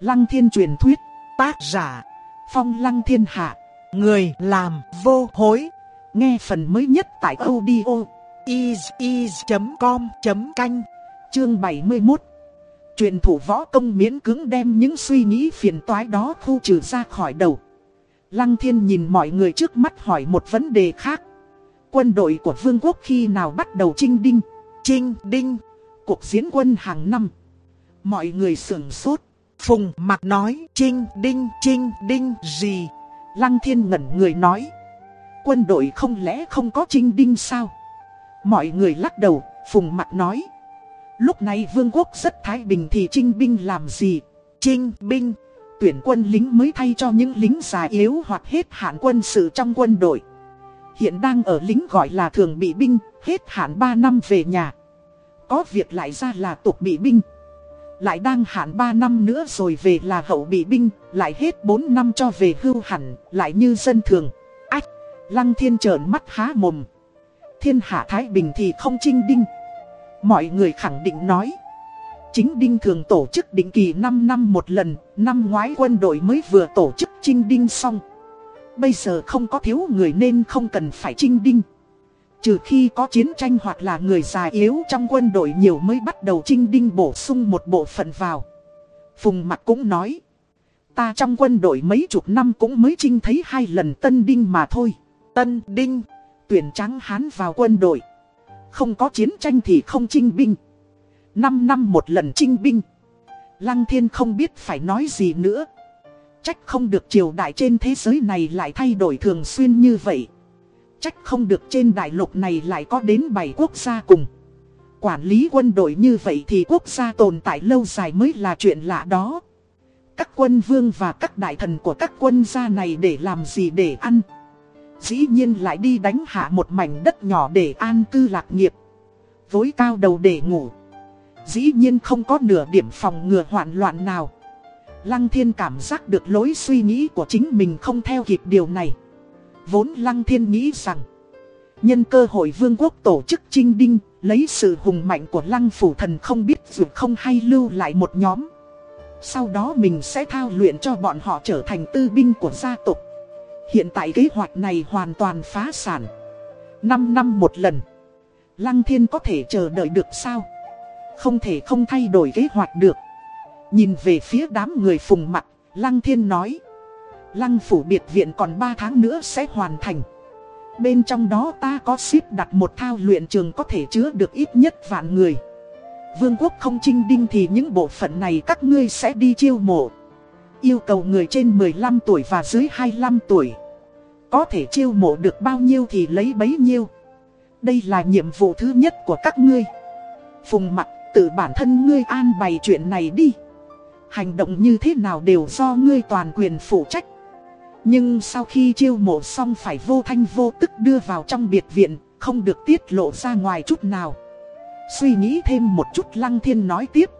Lăng thiên truyền thuyết, tác giả, phong lăng thiên hạ, người làm vô hối. Nghe phần mới nhất tại audio is.com.canh, chương 71. Truyền thủ võ công miễn cứng đem những suy nghĩ phiền toái đó thu trừ ra khỏi đầu. Lăng thiên nhìn mọi người trước mắt hỏi một vấn đề khác. Quân đội của vương quốc khi nào bắt đầu trinh đinh? Trinh đinh, cuộc diễn quân hàng năm. Mọi người sửng sốt. Phùng mặt nói trinh đinh trinh đinh gì? Lăng thiên ngẩn người nói. Quân đội không lẽ không có trinh đinh sao? Mọi người lắc đầu, Phùng mặt nói. Lúc này vương quốc rất thái bình thì trinh binh làm gì? Trinh binh, tuyển quân lính mới thay cho những lính già yếu hoặc hết hạn quân sự trong quân đội. Hiện đang ở lính gọi là thường bị binh, hết hạn 3 năm về nhà. Có việc lại ra là tục bị binh. Lại đang hạn 3 năm nữa rồi về là hậu bị binh, lại hết 4 năm cho về hưu hẳn, lại như dân thường. Ách, lăng thiên trợn mắt há mồm. Thiên hạ Thái Bình thì không trinh đinh. Mọi người khẳng định nói. Chính đinh thường tổ chức định kỳ 5 năm một lần, năm ngoái quân đội mới vừa tổ chức trinh đinh xong. Bây giờ không có thiếu người nên không cần phải trinh đinh. Trừ khi có chiến tranh hoặc là người già yếu trong quân đội nhiều mới bắt đầu trinh đinh bổ sung một bộ phận vào. Phùng Mặc cũng nói. Ta trong quân đội mấy chục năm cũng mới trinh thấy hai lần tân đinh mà thôi. Tân đinh, tuyển trắng hán vào quân đội. Không có chiến tranh thì không trinh binh. Năm năm một lần trinh binh. Lăng thiên không biết phải nói gì nữa. Trách không được triều đại trên thế giới này lại thay đổi thường xuyên như vậy. Trách không được trên đại lục này lại có đến 7 quốc gia cùng. Quản lý quân đội như vậy thì quốc gia tồn tại lâu dài mới là chuyện lạ đó. Các quân vương và các đại thần của các quân gia này để làm gì để ăn. Dĩ nhiên lại đi đánh hạ một mảnh đất nhỏ để an cư lạc nghiệp. Vối cao đầu để ngủ. Dĩ nhiên không có nửa điểm phòng ngừa hoạn loạn nào. Lăng thiên cảm giác được lối suy nghĩ của chính mình không theo kịp điều này. Vốn Lăng thiên nghĩ rằng, nhân cơ hội vương quốc tổ chức trinh đinh, lấy sự hùng mạnh của Lăng phủ thần không biết dù không hay lưu lại một nhóm. Sau đó mình sẽ thao luyện cho bọn họ trở thành tư binh của gia tộc. Hiện tại kế hoạch này hoàn toàn phá sản. 5 năm một lần. Lăng thiên có thể chờ đợi được sao? Không thể không thay đổi kế hoạch được. Nhìn về phía đám người phùng mặt, Lăng Thiên nói. Lăng phủ biệt viện còn 3 tháng nữa sẽ hoàn thành. Bên trong đó ta có ship đặt một thao luyện trường có thể chứa được ít nhất vạn người. Vương quốc không trinh đinh thì những bộ phận này các ngươi sẽ đi chiêu mộ. Yêu cầu người trên 15 tuổi và dưới 25 tuổi. Có thể chiêu mộ được bao nhiêu thì lấy bấy nhiêu. Đây là nhiệm vụ thứ nhất của các ngươi. Phùng mặt tự bản thân ngươi an bày chuyện này đi. Hành động như thế nào đều do ngươi toàn quyền phụ trách. Nhưng sau khi chiêu mộ xong phải vô thanh vô tức đưa vào trong biệt viện, không được tiết lộ ra ngoài chút nào. Suy nghĩ thêm một chút Lăng Thiên nói tiếp.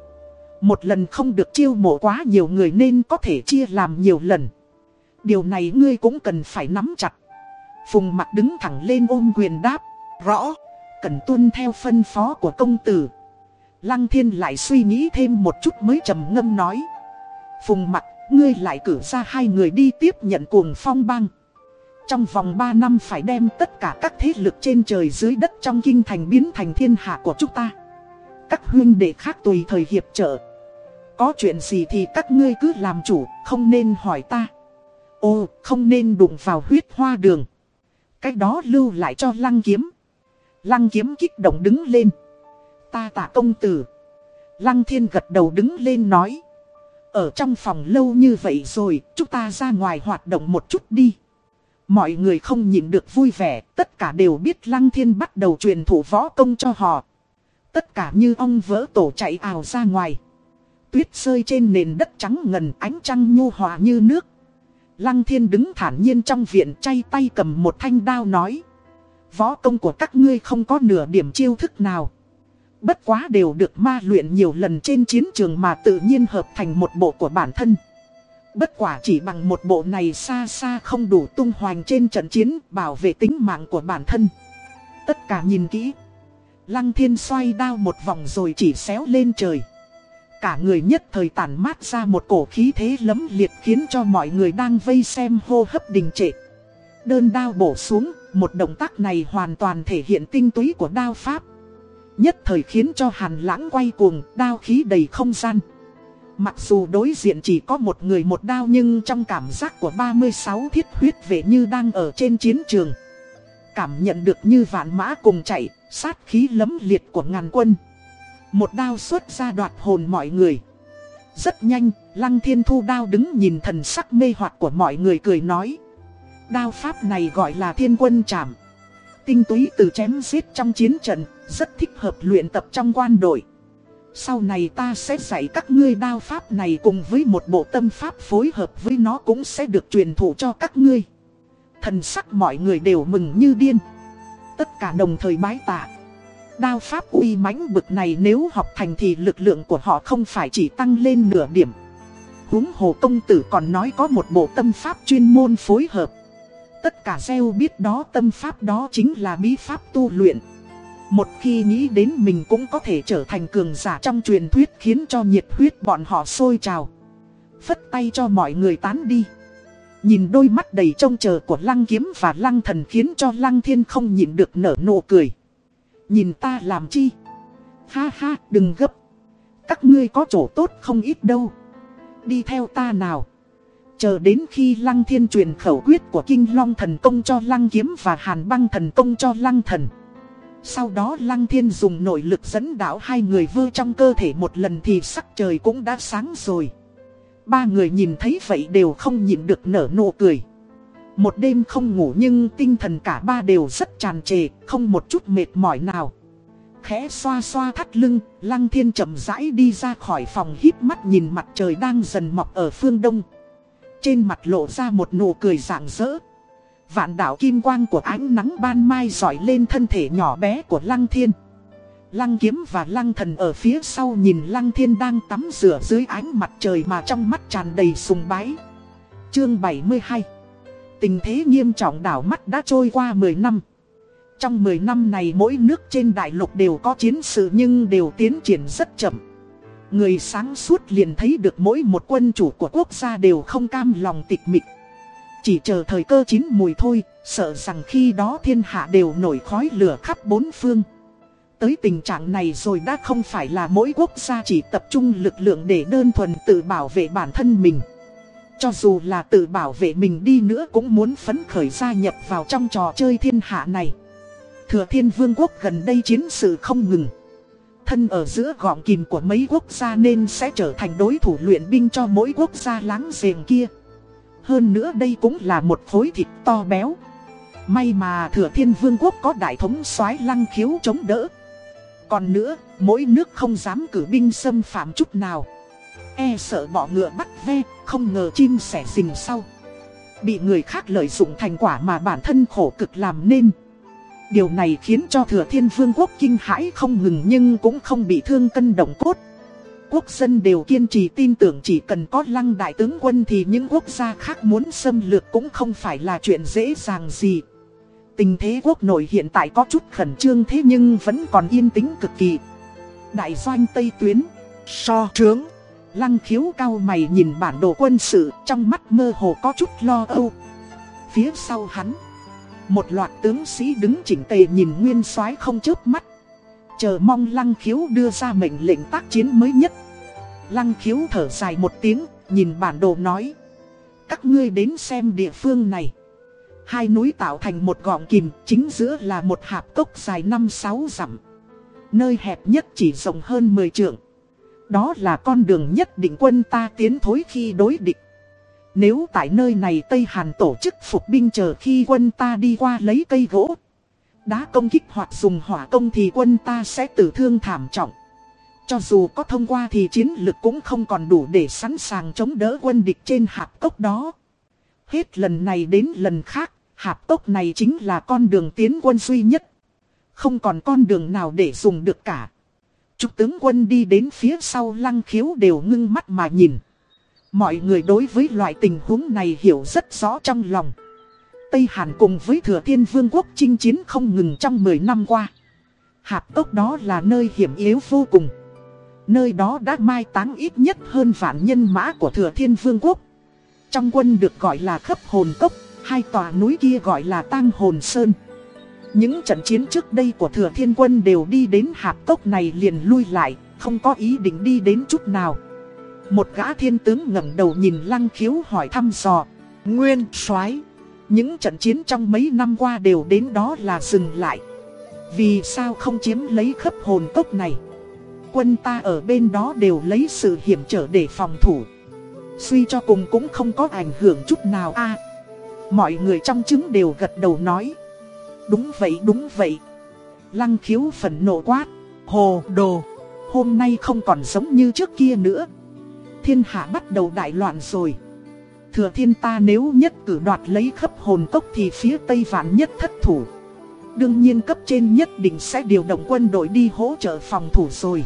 Một lần không được chiêu mộ quá nhiều người nên có thể chia làm nhiều lần. Điều này ngươi cũng cần phải nắm chặt. Phùng mặt đứng thẳng lên ôm quyền đáp. Rõ, cần tuân theo phân phó của công tử. Lăng thiên lại suy nghĩ thêm một chút mới trầm ngâm nói. Phùng mặt, ngươi lại cử ra hai người đi tiếp nhận cuồng phong băng. Trong vòng 3 năm phải đem tất cả các thế lực trên trời dưới đất trong kinh thành biến thành thiên hạ của chúng ta. Các huyên đệ khác tùy thời hiệp trợ. Có chuyện gì thì các ngươi cứ làm chủ, không nên hỏi ta. Ô, không nên đụng vào huyết hoa đường. Cái đó lưu lại cho lăng kiếm. Lăng kiếm kích động đứng lên. Ta tạ công tử. Lăng thiên gật đầu đứng lên nói. Ở trong phòng lâu như vậy rồi, chúng ta ra ngoài hoạt động một chút đi. Mọi người không nhịn được vui vẻ, tất cả đều biết Lăng Thiên bắt đầu truyền thủ võ công cho họ. Tất cả như ông vỡ tổ chạy ào ra ngoài. Tuyết rơi trên nền đất trắng ngần ánh trăng nhu hòa như nước. Lăng Thiên đứng thản nhiên trong viện chay tay cầm một thanh đao nói. Võ công của các ngươi không có nửa điểm chiêu thức nào. Bất quá đều được ma luyện nhiều lần trên chiến trường mà tự nhiên hợp thành một bộ của bản thân. Bất quả chỉ bằng một bộ này xa xa không đủ tung hoành trên trận chiến bảo vệ tính mạng của bản thân. Tất cả nhìn kỹ. Lăng thiên xoay đao một vòng rồi chỉ xéo lên trời. Cả người nhất thời tản mát ra một cổ khí thế lấm liệt khiến cho mọi người đang vây xem hô hấp đình trệ. Đơn đao bổ xuống, một động tác này hoàn toàn thể hiện tinh túy của đao pháp. Nhất thời khiến cho hàn lãng quay cuồng, đao khí đầy không gian. Mặc dù đối diện chỉ có một người một đao nhưng trong cảm giác của 36 thiết huyết vệ như đang ở trên chiến trường. Cảm nhận được như vạn mã cùng chạy, sát khí lấm liệt của ngàn quân. Một đao xuất ra đoạt hồn mọi người. Rất nhanh, Lăng Thiên Thu đao đứng nhìn thần sắc mê hoặc của mọi người cười nói. Đao pháp này gọi là thiên quân chạm. Tinh túy từ chém giết trong chiến trận, rất thích hợp luyện tập trong quan đội. Sau này ta sẽ dạy các ngươi đao pháp này cùng với một bộ tâm pháp phối hợp với nó cũng sẽ được truyền thụ cho các ngươi. Thần sắc mọi người đều mừng như điên. Tất cả đồng thời bái tạ. Đao pháp uy mãnh bực này nếu học thành thì lực lượng của họ không phải chỉ tăng lên nửa điểm. Húng hồ công tử còn nói có một bộ tâm pháp chuyên môn phối hợp. Tất cả gieo biết đó tâm pháp đó chính là bí pháp tu luyện. Một khi nghĩ đến mình cũng có thể trở thành cường giả trong truyền thuyết khiến cho nhiệt huyết bọn họ sôi trào. Phất tay cho mọi người tán đi. Nhìn đôi mắt đầy trông chờ của lăng kiếm và lăng thần khiến cho lăng thiên không nhịn được nở nụ cười. Nhìn ta làm chi? Ha ha, đừng gấp. Các ngươi có chỗ tốt không ít đâu. Đi theo ta nào. Chờ đến khi Lăng Thiên truyền khẩu quyết của Kinh Long thần công cho Lăng Kiếm và Hàn băng thần công cho Lăng thần. Sau đó Lăng Thiên dùng nội lực dẫn đảo hai người vơ trong cơ thể một lần thì sắc trời cũng đã sáng rồi. Ba người nhìn thấy vậy đều không nhịn được nở nụ cười. Một đêm không ngủ nhưng tinh thần cả ba đều rất tràn trề, không một chút mệt mỏi nào. Khẽ xoa xoa thắt lưng, Lăng Thiên chậm rãi đi ra khỏi phòng híp mắt nhìn mặt trời đang dần mọc ở phương đông. Trên mặt lộ ra một nụ cười rạng rỡ. Vạn đảo kim quang của ánh nắng ban mai dọi lên thân thể nhỏ bé của Lăng Thiên. Lăng kiếm và lăng thần ở phía sau nhìn lăng thiên đang tắm rửa dưới ánh mặt trời mà trong mắt tràn đầy sùng bái. Chương 72 Tình thế nghiêm trọng đảo mắt đã trôi qua 10 năm. Trong 10 năm này mỗi nước trên đại lục đều có chiến sự nhưng đều tiến triển rất chậm. Người sáng suốt liền thấy được mỗi một quân chủ của quốc gia đều không cam lòng tịch mịch. Chỉ chờ thời cơ chín mùi thôi, sợ rằng khi đó thiên hạ đều nổi khói lửa khắp bốn phương. Tới tình trạng này rồi đã không phải là mỗi quốc gia chỉ tập trung lực lượng để đơn thuần tự bảo vệ bản thân mình. Cho dù là tự bảo vệ mình đi nữa cũng muốn phấn khởi gia nhập vào trong trò chơi thiên hạ này. Thừa thiên vương quốc gần đây chiến sự không ngừng. Thân ở giữa gọng kìm của mấy quốc gia nên sẽ trở thành đối thủ luyện binh cho mỗi quốc gia láng giềng kia. Hơn nữa đây cũng là một khối thịt to béo. May mà thừa thiên vương quốc có đại thống soái lăng khiếu chống đỡ. Còn nữa, mỗi nước không dám cử binh xâm phạm chút nào. E sợ bỏ ngựa bắt ve, không ngờ chim sẻ rình sau. Bị người khác lợi dụng thành quả mà bản thân khổ cực làm nên. Điều này khiến cho thừa thiên vương quốc kinh hãi không ngừng nhưng cũng không bị thương cân động cốt. Quốc dân đều kiên trì tin tưởng chỉ cần có lăng đại tướng quân thì những quốc gia khác muốn xâm lược cũng không phải là chuyện dễ dàng gì. Tình thế quốc nội hiện tại có chút khẩn trương thế nhưng vẫn còn yên tĩnh cực kỳ. Đại doanh Tây Tuyến, so trướng, lăng khiếu cao mày nhìn bản đồ quân sự trong mắt mơ hồ có chút lo âu. Phía sau hắn, một loạt tướng sĩ đứng chỉnh tề nhìn nguyên soái không chớp mắt. Chờ mong lăng khiếu đưa ra mệnh lệnh tác chiến mới nhất. Lăng khiếu thở dài một tiếng, nhìn bản đồ nói. Các ngươi đến xem địa phương này. Hai núi tạo thành một gọng kìm, chính giữa là một hạp cốc dài 5-6 dặm. Nơi hẹp nhất chỉ rộng hơn 10 trượng. Đó là con đường nhất định quân ta tiến thối khi đối địch. Nếu tại nơi này Tây Hàn tổ chức phục binh chờ khi quân ta đi qua lấy cây gỗ, đá công kích hoặc dùng hỏa công thì quân ta sẽ tử thương thảm trọng. Cho dù có thông qua thì chiến lực cũng không còn đủ để sẵn sàng chống đỡ quân địch trên hạp cốc đó. Hết lần này đến lần khác, Hạp tốc này chính là con đường tiến quân duy nhất. Không còn con đường nào để dùng được cả. Trục tướng quân đi đến phía sau lăng khiếu đều ngưng mắt mà nhìn. Mọi người đối với loại tình huống này hiểu rất rõ trong lòng. Tây Hàn cùng với Thừa Thiên Vương quốc chinh chiến không ngừng trong 10 năm qua. Hạp ốc đó là nơi hiểm yếu vô cùng. Nơi đó đã mai táng ít nhất hơn vạn nhân mã của thừa thiên vương quốc Trong quân được gọi là khấp hồn cốc, Hai tòa núi kia gọi là tang hồn sơn Những trận chiến trước đây của thừa thiên quân đều đi đến hạp cốc này liền lui lại, Không có ý định đi đến chút nào một gã thiên tướng ngẩng đầu nhìn lăng khiếu hỏi thăm dò. Nguyên soái, Những trận chiến trong mấy năm qua đều đến đó là dừng lại. Vì sao không chiếm lấy khắp hồn cốc này? Quân ta ở bên đó đều lấy sự hiểm trở để phòng thủ. Suy cho cùng cũng không có ảnh hưởng chút nào a. Mọi người trong chứng đều gật đầu nói. Đúng vậy đúng vậy. Lăng khiếu phần nộ quát. Hồ đồ, Hôm nay không còn giống như trước kia nữa. Thiên hạ bắt đầu đại loạn rồi. Thừa thiên ta nếu nhất cử đoạt lấy khắp hồn cốc thì phía tây vạn nhất thất thủ. Đương nhiên cấp trên nhất định sẽ điều động quân đội đi hỗ trợ phòng thủ rồi.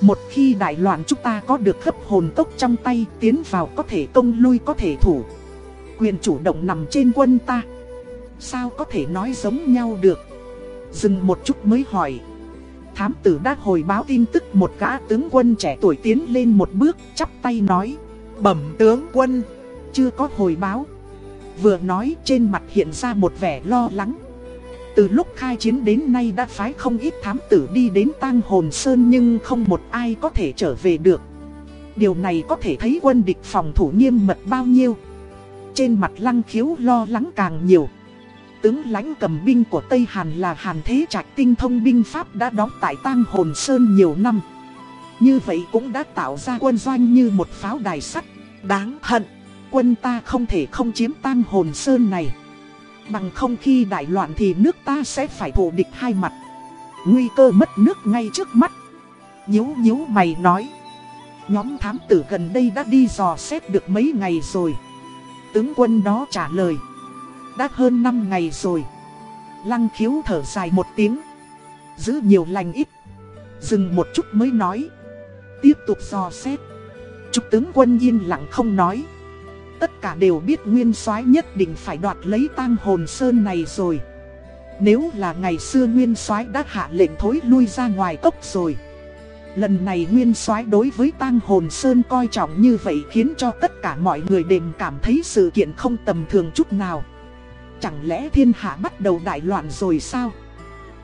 Một khi đại loạn chúng ta có được khắp hồn cốc trong tay, Tiến vào có thể công lui có thể thủ. Quyền chủ động nằm trên quân ta. Sao có thể nói giống nhau được? Dừng một chút mới hỏi. Thám tử đã hồi báo tin tức một gã tướng quân trẻ tuổi tiến lên một bước, chắp tay nói, Bẩm tướng quân, Chưa có hồi báo. Vừa nói, trên mặt hiện ra một vẻ lo lắng. Từ lúc khai chiến đến nay đã phái không ít thám tử đi đến tang hồn sơn nhưng không một ai có thể trở về được. Điều này có thể thấy quân địch phòng thủ nghiêm mật bao nhiêu. Trên mặt lăng khiếu lo lắng càng nhiều. Tướng lãnh cầm binh của Tây Hàn là Hàn Thế Trạch tinh thông binh pháp đã đóng tại Tang Hồn Sơn nhiều năm. Như vậy cũng đã tạo ra quân doanh như một pháo đài sắt. Đáng hận, Quân ta không thể không chiếm Tang Hồn Sơn này. Bằng không khi đại loạn thì nước ta sẽ phải thù địch hai mặt. Nguy cơ mất nước ngay trước mắt. Nhíu nhíu mày nói, Nhóm thám tử gần đây đã đi dò xét được mấy ngày rồi. Tướng quân đó trả lời đã hơn 5 ngày rồi. Lăng khiếu thở dài một tiếng. Giữ nhiều lành ít. Dừng một chút mới nói. Tiếp tục dò xét. Trúc tướng quân yên lặng không nói. Tất cả đều biết nguyên soái nhất định phải đoạt lấy tang hồn sơn này rồi. Nếu là ngày xưa nguyên soái đã hạ lệnh thối lui ra ngoài cốc rồi. Lần này nguyên soái đối với tang hồn sơn coi trọng như vậy khiến cho tất cả mọi người đều cảm thấy sự kiện không tầm thường chút nào. Chẳng lẽ thiên hạ bắt đầu đại loạn rồi sao?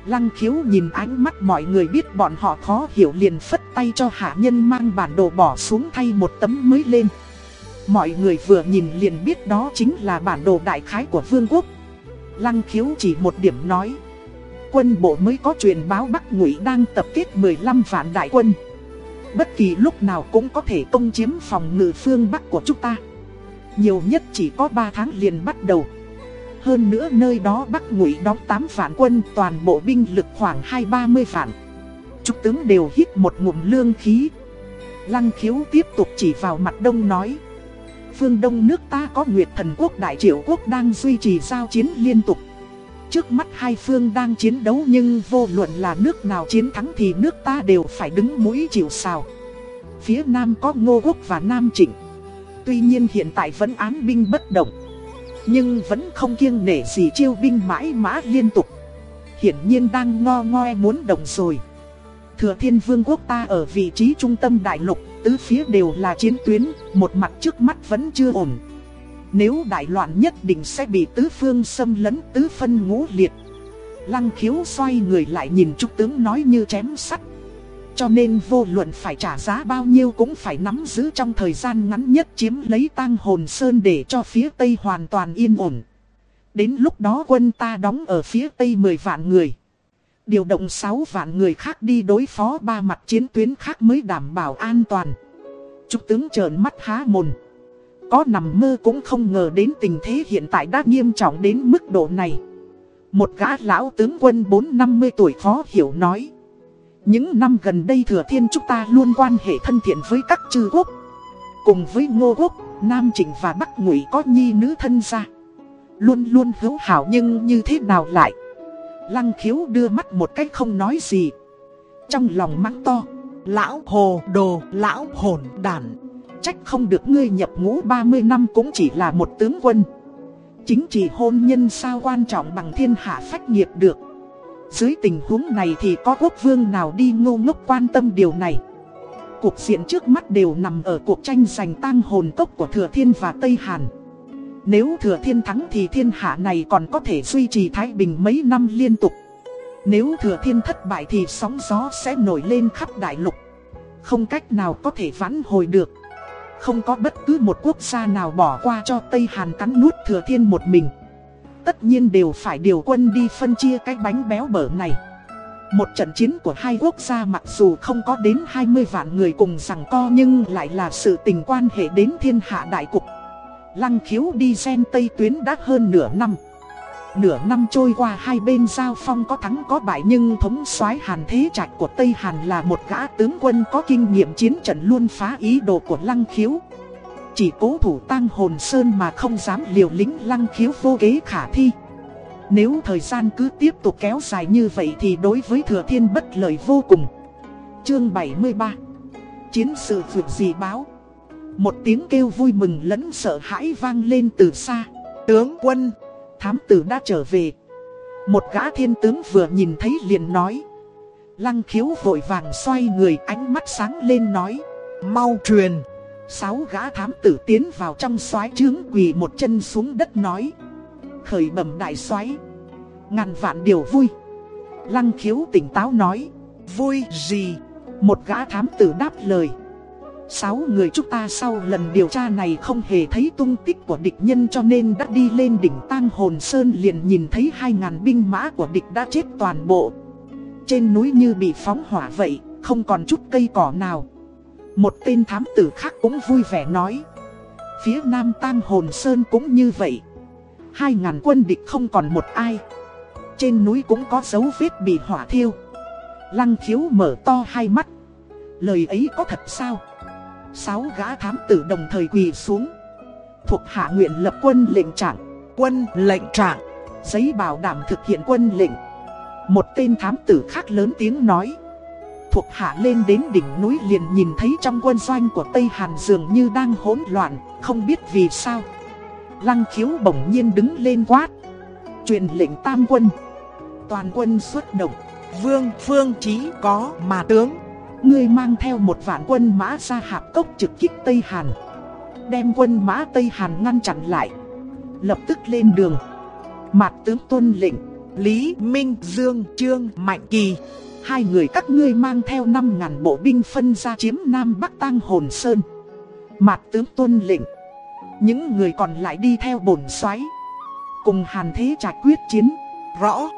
Lăng khiếu nhìn ánh mắt mọi người biết bọn họ khó hiểu liền phất tay cho hạ nhân mang bản đồ bỏ xuống thay một tấm mới lên. Mọi người vừa nhìn liền biết đó chính là bản đồ đại khái của vương quốc. Lăng khiếu chỉ một điểm nói, quân bộ mới có truyền báo Bắc Ngụy đang tập kết 15 vạn đại quân. Bất kỳ lúc nào cũng có thể công chiếm phòng ngự phương Bắc của chúng ta. Nhiều nhất chỉ có 3 tháng liền bắt đầu. Hơn nữa nơi đó Bắc Ngụy đóng 8 vạn quân, toàn bộ binh lực khoảng 2-30 vạn. Trúc tướng đều hít một ngụm lương khí. Lăng khiếu tiếp tục chỉ vào mặt đông nói. Phương Đông nước ta có Nguyệt Thần Quốc, Đại Triệu Quốc đang duy trì giao chiến liên tục. Trước mắt hai phương đang chiến đấu nhưng vô luận là nước nào chiến thắng thì nước ta đều phải đứng mũi chịu sào. Phía Nam có Ngô Quốc và Nam Trịnh. Tuy nhiên hiện tại vẫn án binh bất động. Nhưng vẫn không kiêng nể gì chiêu binh mãi mã liên tục. Hiển nhiên đang ngo ngoe muốn động rồi. Thừa Thiên Vương quốc ta ở vị trí trung tâm đại lục, tứ phía đều là chiến tuyến, một mặt trước mắt vẫn chưa ổn. Nếu đại loạn nhất định sẽ bị tứ phương xâm lấn tứ phân ngũ liệt Lăng khiếu xoay người lại nhìn trúc tướng nói như chém sắt cho nên vô luận phải trả giá bao nhiêu cũng phải nắm giữ trong thời gian ngắn nhất chiếm lấy tang hồn sơn để cho phía Tây hoàn toàn yên ổn Đến lúc đó quân ta đóng ở phía Tây 10 vạn người Điều động 6 vạn người khác đi đối phó ba mặt chiến tuyến khác mới đảm bảo an toàn Trúc tướng trợn mắt há mồn có nằm mơ cũng không ngờ đến tình thế hiện tại đã nghiêm trọng đến mức độ này. Một gã lão tướng quân 4-50 tuổi khó hiểu nói. Những năm gần đây thừa thiên chúng ta luôn quan hệ thân thiện với các chư quốc. Cùng với ngô quốc, Nam Trịnh và Bắc Ngụy có nhi nữ thân gia. Luôn luôn hữu hảo nhưng như thế nào lại. Lăng khiếu đưa mắt một cách không nói gì. Trong lòng mắng to. Lão hồ đồ, lão hồn đàn trách không được ngươi nhập ngũ 30 năm cũng chỉ là một tướng quân. Chính trị hôn nhân sao quan trọng bằng thiên hạ phách nghiệp được. Dưới tình huống này thì có quốc vương nào đi ngô ngốc quan tâm điều này. Cuộc diện trước mắt đều nằm ở cuộc tranh giành tang hồn cốc của Thừa Thiên và Tây Hàn. Nếu Thừa Thiên thắng thì thiên hạ này còn có thể duy trì Thái Bình mấy năm liên tục. Nếu Thừa Thiên thất bại thì sóng gió sẽ nổi lên khắp đại lục. Không cách nào có thể vãn hồi được. Không có bất cứ một quốc gia nào bỏ qua cho Tây Hàn cắn nuốt Thừa Thiên một mình. Tất nhiên đều phải điều quân đi phân chia cái bánh béo bở này một trận chiến của hai quốc gia mặc dù không có đến 20 vạn người cùng rằng co nhưng lại là sự tình quan hệ đến thiên hạ đại cục. Lăng khiếu đi gen Tây Tuyến đã hơn nửa năm. Nửa năm trôi qua hai bên giao phong có thắng có bại nhưng thống soái Hàn Thế Trạch của Tây Hàn là một gã tướng quân có kinh nghiệm chiến trận luôn phá ý đồ của Lăng khiếu. Chỉ cố thủ tăng hồn sơn mà không dám liều lính Lăng khiếu vô kế khả thi. Nếu thời gian cứ tiếp tục kéo dài như vậy thì đối với thừa thiên bất lợi vô cùng. Chương 73 Chiến sự vượt gì báo. Một tiếng kêu vui mừng lẫn sợ hãi vang lên từ xa. Tướng quân, Thám tử đã trở về. Một gã thiên tướng vừa nhìn thấy liền nói. Lăng khiếu vội vàng xoay người, ánh mắt sáng lên nói. Mau truyền. Sáu gã thám tử tiến vào trong xoái trướng quỳ một chân xuống đất nói. Khởi bẩm đại xoáy Ngàn vạn điều vui. Lăng khiếu tỉnh táo nói. Vui gì? Một gã thám tử đáp lời. Sáu người chúng ta sau lần điều tra này không hề thấy tung tích của địch nhân cho nên đã đi lên đỉnh tang hồn sơn liền nhìn thấy hai ngàn binh mã của địch đã chết toàn bộ. Trên núi như bị phóng hỏa vậy, không còn chút cây cỏ nào. Một tên thám tử khác cũng vui vẻ nói. Phía nam tang hồn sơn cũng như vậy. Hai ngàn quân địch không còn một ai. Trên núi cũng có dấu vết bị hỏa thiêu. Lăng khiếu mở to hai mắt. Lời ấy có thật sao? Sáu gã thám tử đồng thời quỳ xuống. Thuộc hạ nguyện lập quân lệnh trạng. Quân lệnh trạng. Giấy bảo đảm thực hiện quân lệnh. Một tên thám tử khác lớn tiếng nói. Thuộc hạ lên đến đỉnh núi liền nhìn thấy trong quân doanh của Tây Hàn dường như đang hỗn loạn, Không biết vì sao. Lăng khiếu bỗng nhiên đứng lên quát. Truyền lệnh tam quân. Toàn quân xuất động. Vương, phương chí có mà tướng. Ngươi mang theo một vạn quân mã ra hạp cốc trực kích Tây Hàn. Đem quân mã Tây Hàn ngăn chặn lại. Lập tức lên đường. Mặt tướng tuân lệnh. Lý Minh, Dương, Trương, Mạnh Kỳ. Hai người các ngươi mang theo 5.000 bộ binh phân ra chiếm Nam Bắc Tăng Hồn Sơn. Mạc tướng tuân lệnh. Những người còn lại đi theo bổn xoáy Cùng hàn thế trạch quyết chiến. Rõ,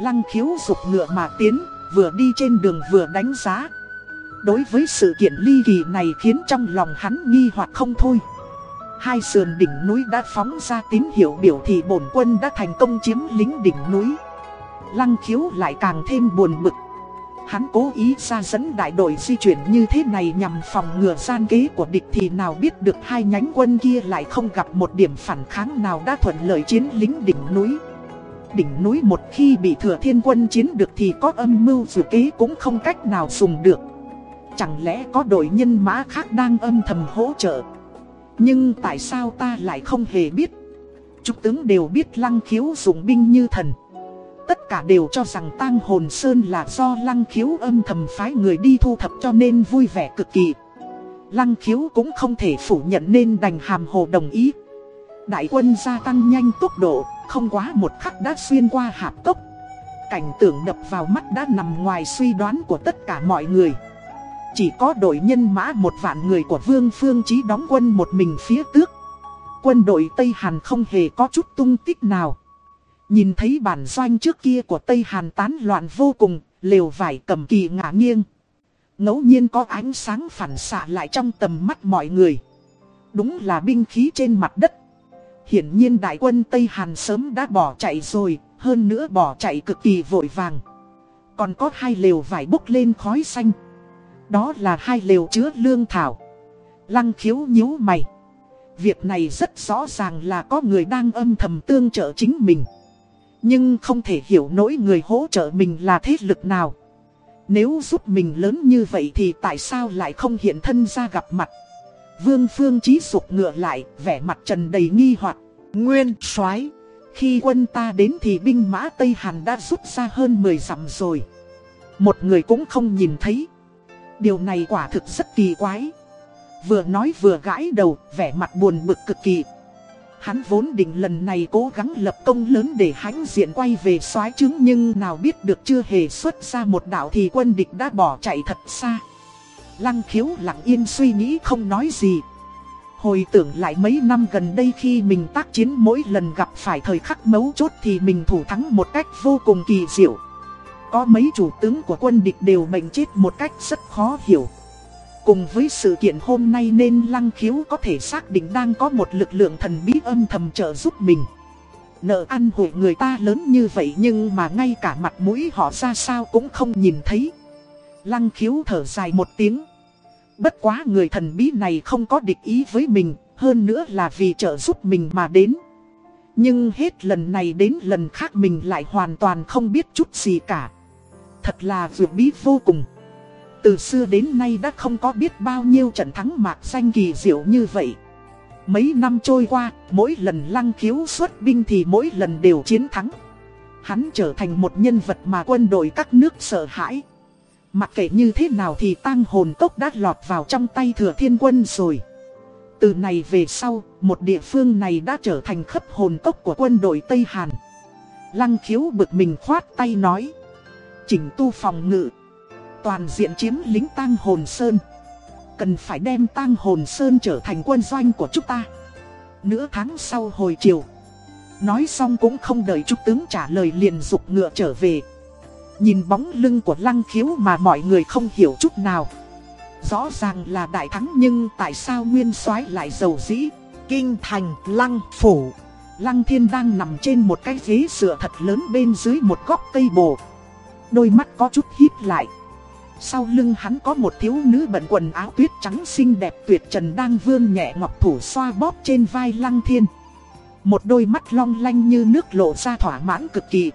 Lăng khiếu dục ngựa mà tiến, Vừa đi trên đường vừa đánh giá. Đối với sự kiện ly kỳ này khiến trong lòng hắn nghi hoặc không thôi. Hai sườn đỉnh núi đã phóng ra tín hiệu biểu thị bổn quân đã thành công chiếm lính đỉnh núi. Lăng khiếu lại càng thêm buồn bực. Hắn cố ý ra dẫn đại đội di chuyển như thế này nhằm phòng ngừa gian kế của địch thì nào biết được hai nhánh quân kia lại không gặp một điểm phản kháng nào đã thuận lợi chiến lính đỉnh núi. Đỉnh núi một khi bị thừa thiên quân chiến được thì có âm mưu dự kế cũng không cách nào dùng được. Chẳng lẽ có đội nhân mã khác đang âm thầm hỗ trợ? Nhưng tại sao ta lại không hề biết? Chúng tướng đều biết lăng khiếu dùng binh như thần. Tất cả đều cho rằng tang hồn sơn là do lăng khiếu âm thầm phái người đi thu thập cho nên vui vẻ cực kỳ. Lăng khiếu cũng không thể phủ nhận nên đành hàm hồ đồng ý. Đại quân gia tăng nhanh tốc độ, không quá một khắc đã xuyên qua hạp tốc. Cảnh tượng đập vào mắt đã nằm ngoài suy đoán của tất cả mọi người. Chỉ có đội nhân mã một vạn người của Vương Phương Chí đóng quân một mình phía tước. Quân đội Tây Hàn không hề có chút tung tích nào. Nhìn thấy bản doanh trước kia của Tây Hàn tán loạn vô cùng, lều vải cầm kỳ ngả nghiêng. ngẫu nhiên có ánh sáng phản xạ lại trong tầm mắt mọi người. Đúng là binh khí trên mặt đất. Hiển nhiên đại quân Tây Hàn sớm đã bỏ chạy rồi, hơn nữa bỏ chạy cực kỳ vội vàng. Còn có hai lều vải bốc lên khói xanh. Đó là hai lều chứa lương thảo. Lăng khiếu nhíu mày. Việc này rất rõ ràng là có người đang âm thầm tương trợ chính mình. Nhưng không thể hiểu nỗi người hỗ trợ mình là thế lực nào. Nếu giúp mình lớn như vậy thì tại sao lại không hiện thân ra gặp mặt? Vương Phương Chí sụp ngựa lại, vẻ mặt trần đầy nghi hoặc. Nguyên soái Khi quân ta đến thì binh mã Tây Hàn đã rút ra hơn 10 dặm rồi. Một người cũng không nhìn thấy. Điều này quả thực rất kỳ quái. Vừa nói vừa gãi đầu, vẻ mặt buồn bực cực kỳ. Hắn vốn định lần này cố gắng lập công lớn để hãnh diện quay về soái trứng nhưng nào biết được chưa hề xuất ra một đạo thì quân địch đã bỏ chạy thật xa. Lăng khiếu lặng yên suy nghĩ không nói gì. Hồi tưởng lại mấy năm gần đây khi mình tác chiến mỗi lần gặp phải thời khắc mấu chốt thì mình thủ thắng một cách vô cùng kỳ diệu. Có mấy chủ tướng của quân địch đều mệnh chết một cách rất khó hiểu. Cùng với sự kiện hôm nay nên Lăng Khiếu có thể xác định đang có một lực lượng thần bí âm thầm trợ giúp mình. Nợ ăn hụi người ta lớn như vậy nhưng mà ngay cả mặt mũi họ ra sao cũng không nhìn thấy. Lăng Khiếu thở dài một tiếng. Bất quá người thần bí này không có địch ý với mình, hơn nữa là vì trợ giúp mình mà đến. Nhưng hết lần này đến lần khác mình lại hoàn toàn không biết chút gì cả. Thật là vượt bí vô cùng. Từ xưa đến nay đã không có biết bao nhiêu trận thắng mạc danh kỳ diệu như vậy. Mấy năm trôi qua, mỗi lần lăng khiếu xuất binh thì mỗi lần đều chiến thắng. Hắn trở thành một nhân vật mà quân đội các nước sợ hãi. Mặc kệ như thế nào thì tang hồn tốc đã lọt vào trong tay thừa thiên quân rồi. Từ này về sau, một địa phương này đã trở thành khắp hồn tốc của quân đội Tây Hàn. Lăng khiếu bực mình khoát tay nói. Chỉnh tu phòng ngự. Toàn diện chiếm lính tang hồn sơn. Cần phải đem tang hồn sơn trở thành quân doanh của chúng ta. Nửa tháng sau hồi chiều. Nói xong cũng không đợi trung tướng trả lời liền dục ngựa trở về. Nhìn bóng lưng của lăng khiếu mà mọi người không hiểu chút nào Rõ ràng là đại thắng nhưng tại sao nguyên soái lại giàu dĩ Kinh thành, lăng phủ Lăng thiên đang nằm trên một cái ghế sửa thật lớn bên dưới một góc cây bồ Đôi mắt có chút hít lại sau lưng hắn có một thiếu nữ bận quần áo tuyết trắng xinh đẹp tuyệt trần đang vươn nhẹ ngọc thủ xoa bóp trên vai lăng thiên Một đôi mắt long lanh như nước lộ ra thỏa mãn cực kỳ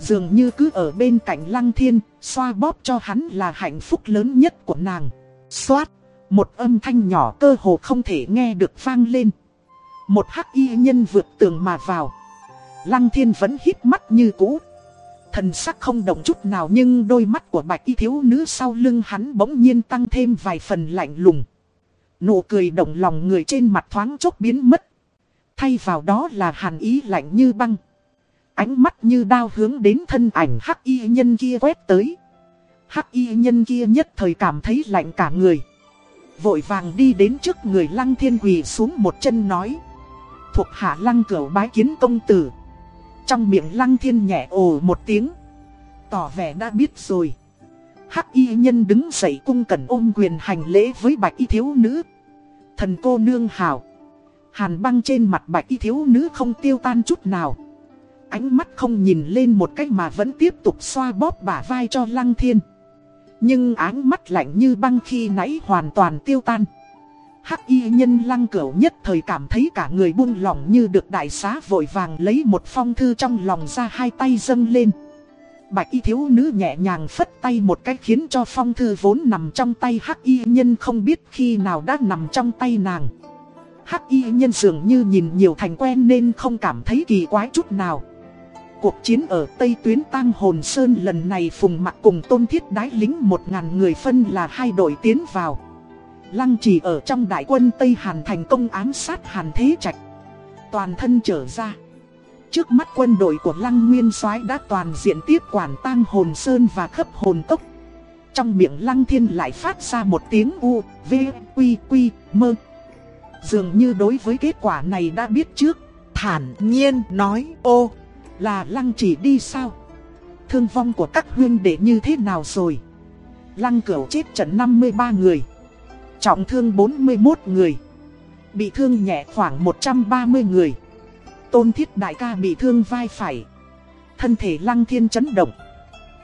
Dường như cứ ở bên cạnh lăng thiên, xoa bóp cho hắn là hạnh phúc lớn nhất của nàng. Xoát, một âm thanh nhỏ cơ hồ không thể nghe được vang lên. Một hắc y nhân vượt tường mà vào. Lăng thiên vẫn hít mắt như cũ. Thần sắc không động chút nào nhưng đôi mắt của bạch y thiếu nữ sau lưng hắn bỗng nhiên tăng thêm vài phần lạnh lùng. Nụ cười động lòng người trên mặt thoáng chốc biến mất. Thay vào đó là hàn ý lạnh như băng. Ánh mắt như đao hướng đến thân ảnh hắc y nhân kia quét tới. Hắc y nhân kia nhất thời cảm thấy lạnh cả người. Vội vàng đi đến trước người lăng thiên quỳ xuống một chân nói. Thuộc hạ lăng cửu bái kiến công tử. Trong miệng lăng thiên nhẹ ồ một tiếng. Tỏ vẻ đã biết rồi. Hắc y nhân đứng dậy cung cẩn ôm quyền hành lễ với bạch y thiếu nữ. Thần cô nương hào Hàn băng trên mặt bạch y thiếu nữ không tiêu tan chút nào. Ánh mắt không nhìn lên một cách mà vẫn tiếp tục xoa bóp bả vai cho lăng thiên Nhưng ánh mắt lạnh như băng khi nãy hoàn toàn tiêu tan Hắc y nhân lăng cửu nhất thời cảm thấy cả người buông lỏng như được đại xá vội vàng lấy một phong thư trong lòng ra hai tay dâng lên. Bạch y thiếu nữ nhẹ nhàng phất tay một cách khiến cho phong thư vốn nằm trong tay hắc y nhân không biết khi nào đã nằm trong tay nàng. Hắc y nhân dường như nhìn nhiều thành quen nên không cảm thấy kỳ quái chút nào. Cuộc chiến ở Tây Tuyến Tăng Hồn Sơn lần này Phùng Mặc cùng Tôn Thiết đái lính một ngàn người phân là hai đội tiến vào. Lăng trì ở trong đại quân Tây Hàn thành công ám sát Hàn Thế Trạch. Toàn thân trở ra. Trước mắt quân đội của Lăng Nguyên soái đã toàn diện tiếp quản Tang Hồn Sơn và khấp hồn tốc. Trong miệng Lăng Thiên lại phát ra một tiếng U, V, Quy, Quy, Mơ. Dường như đối với kết quả này đã biết trước, thản nhiên nói ô. Là lăng chỉ đi sao? Thương vong của các huyên đệ như thế nào rồi? Lăng cửu chết trận 53 người. Trọng thương 41 người. Bị thương nhẹ khoảng 130 người. Tôn thiết đại ca bị thương vai phải. Thân thể lăng thiên chấn động.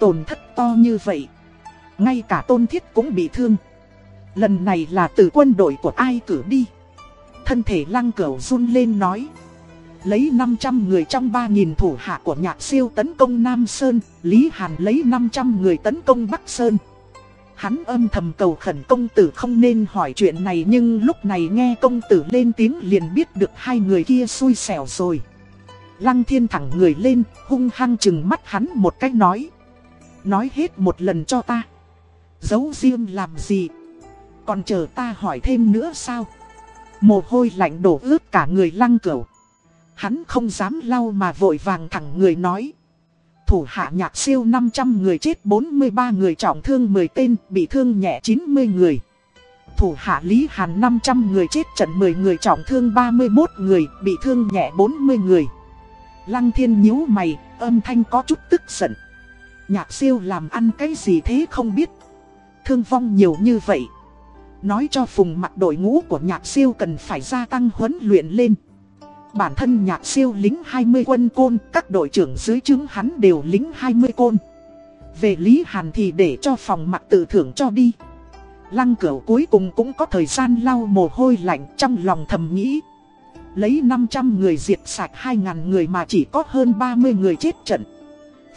Tổn thất to như vậy. Ngay cả tôn thiết cũng bị thương. Lần này là từ quân đội của ai cử đi. Thân thể lăng cửu run lên nói. Lấy 500 người trong 3.000 thủ hạ của nhạc siêu tấn công Nam Sơn, Lý Hàn lấy 500 người tấn công Bắc Sơn. Hắn âm thầm cầu khẩn công tử không nên hỏi chuyện này nhưng lúc này nghe công tử lên tiếng liền biết được hai người kia xui xẻo rồi. Lăng thiên thẳng người lên, hung hăng chừng mắt hắn một cách nói. Nói hết một lần cho ta. Giấu riêng làm gì? Còn chờ ta hỏi thêm nữa sao? Mồ hôi lạnh đổ ướt cả người lăng cửu. Hắn không dám lau mà vội vàng thẳng người nói. Thủ hạ nhạc siêu 500 người chết 43 người trọng thương 10 tên, bị thương nhẹ 90 người. Thủ hạ Lý Hàn 500 người chết trận 10 người trọng thương 31 người, bị thương nhẹ 40 người. Lăng thiên nhíu mày, âm thanh có chút tức giận. Nhạc siêu làm ăn cái gì thế không biết. Thương vong nhiều như vậy. Nói cho phùng mặt đội ngũ của nhạc siêu cần phải gia tăng huấn luyện lên. Bản thân nhạc siêu lính 20 quân côn, các đội trưởng dưới chứng hắn đều lính 20 côn. Về Lý Hàn thì để cho phòng mặt tự thưởng cho đi. Lăng cửu cuối cùng cũng có thời gian lau mồ hôi lạnh trong lòng thầm nghĩ. Lấy 500 người diệt sạch 2.000 người mà chỉ có hơn 30 người chết trận.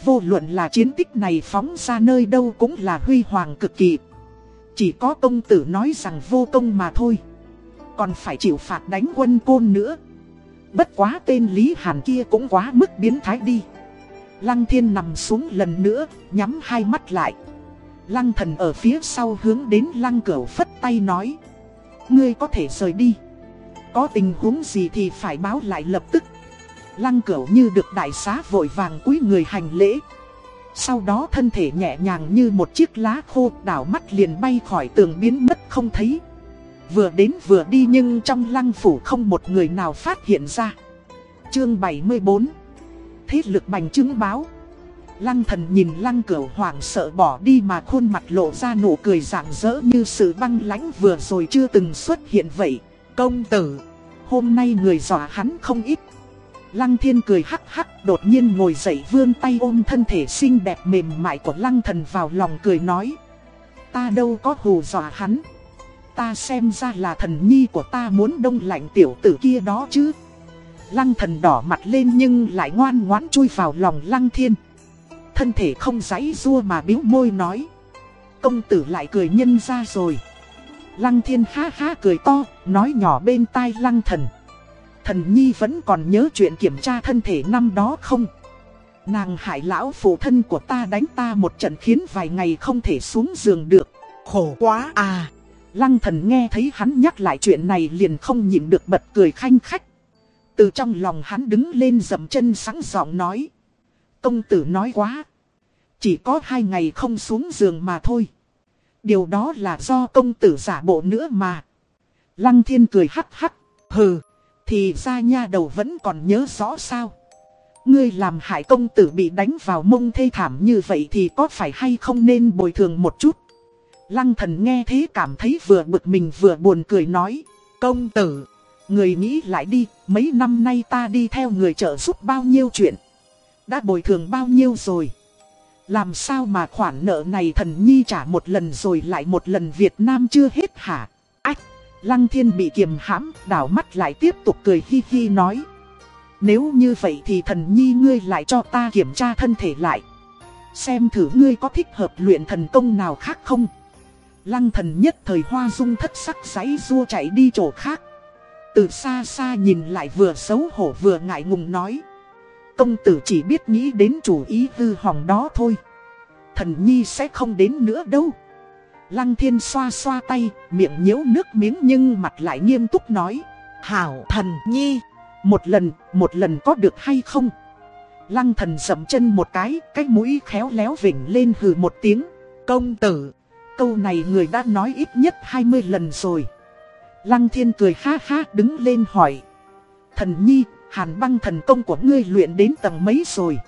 Vô luận là chiến tích này phóng ra nơi đâu cũng là huy hoàng cực kỳ. Chỉ có công tử nói rằng vô công mà thôi. Còn phải chịu phạt đánh quân côn nữa. Bất quá tên Lý Hàn kia cũng quá mức biến thái đi. Lăng thiên nằm xuống lần nữa, nhắm hai mắt lại. Lăng thần ở phía sau hướng đến lăng cửu phất tay nói. Ngươi có thể rời đi. Có tình huống gì thì phải báo lại lập tức. Lăng cửu như được đại xá vội vàng cúi người hành lễ. Sau đó thân thể nhẹ nhàng như một chiếc lá khô đảo mắt liền bay khỏi tường biến mất không thấy. Vừa đến vừa đi nhưng trong lăng phủ không một người nào phát hiện ra. Chương 74 Thế lực bành chứng báo Lăng thần nhìn lăng cửu hoảng sợ bỏ đi mà khuôn mặt lộ ra nụ cười rạng rỡ như sự băng lãnh vừa rồi chưa từng xuất hiện vậy. Công tử, hôm nay người dọa hắn không ít. Lăng thiên cười hắc hắc đột nhiên ngồi dậy vươn tay ôm thân thể xinh đẹp mềm mại của lăng thần vào lòng cười nói. Ta đâu có hù dọa hắn. Ta xem ra là thần nhi của ta muốn đông lạnh tiểu tử kia đó chứ. Lăng thần đỏ mặt lên nhưng lại ngoan ngoãn chui vào lòng lăng thiên. Thân thể không giãy rua mà biếu môi nói. Công tử lại cười nhân ra rồi. Lăng thiên ha ha cười to, nói nhỏ bên tai lăng thần. Thần nhi vẫn còn nhớ chuyện kiểm tra thân thể năm đó không? Nàng hại lão phụ thân của ta đánh ta một trận khiến vài ngày không thể xuống giường được. Khổ quá à! Lăng thần nghe thấy hắn nhắc lại chuyện này liền không nhịn được bật cười khanh khách. Từ trong lòng hắn đứng lên dầm chân sẵn giọng nói. Công tử nói quá. Chỉ có hai ngày không xuống giường mà thôi. Điều đó là do công tử giả bộ nữa mà. Lăng thiên cười hắc hắc. Hừ. Thì ra nha đầu vẫn còn nhớ rõ sao. Ngươi làm hại công tử bị đánh vào mông thê thảm như vậy thì có phải hay không nên bồi thường một chút. Lăng thần nghe thế cảm thấy vừa bực mình vừa buồn cười nói. Công tử, người nghĩ lại đi, mấy năm nay ta đi theo người trợ giúp bao nhiêu chuyện. Đã bồi thường bao nhiêu rồi. Làm sao mà khoản nợ này thần nhi trả một lần rồi lại một lần Việt Nam chưa hết hả? Ách! Lăng thiên bị kiềm hãm, đảo mắt lại tiếp tục cười hi hi nói. Nếu như vậy thì thần nhi ngươi lại cho ta kiểm tra thân thể lại. Xem thử ngươi có thích hợp luyện thần công nào khác không? Lăng thần nhất thời hoa dung thất sắc giấy rua chạy đi chỗ khác. Từ xa xa nhìn lại vừa xấu hổ vừa ngại ngùng nói. Công tử chỉ biết nghĩ đến chủ ý hư hỏng đó thôi. Thần nhi sẽ không đến nữa đâu. Lăng thiên xoa xoa tay, miệng nhếu nước miếng nhưng mặt lại nghiêm túc nói. Hảo thần nhi, một lần, một lần có được hay không? Lăng thần dậm chân một cái, cái mũi khéo léo vỉnh lên hừ một tiếng. Công tử, câu này người đã nói ít nhất 20 lần rồi. Lăng thiên cười ha ha đứng lên hỏi. Thần nhi, hàn băng thần công của ngươi luyện đến tầng mấy rồi?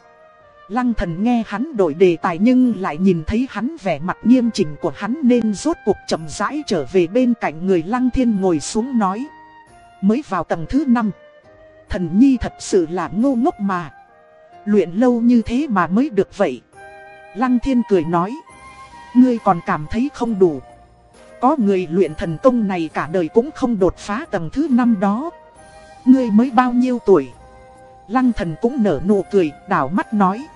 Lăng thần nghe hắn đổi đề tài nhưng lại nhìn thấy hắn vẻ mặt nghiêm chỉnh của hắn nên rốt cuộc chậm rãi trở về bên cạnh người lăng thiên ngồi xuống nói. Mới vào tầng thứ 5. Thần nhi thật sự là ngô ngốc mà. Luyện lâu như thế mà mới được vậy. Lăng thiên cười nói. Ngươi còn cảm thấy không đủ. Có người luyện thần công này cả đời cũng không đột phá tầng thứ năm đó. Ngươi mới bao nhiêu tuổi? Lăng thần cũng nở nụ cười, đảo mắt nói.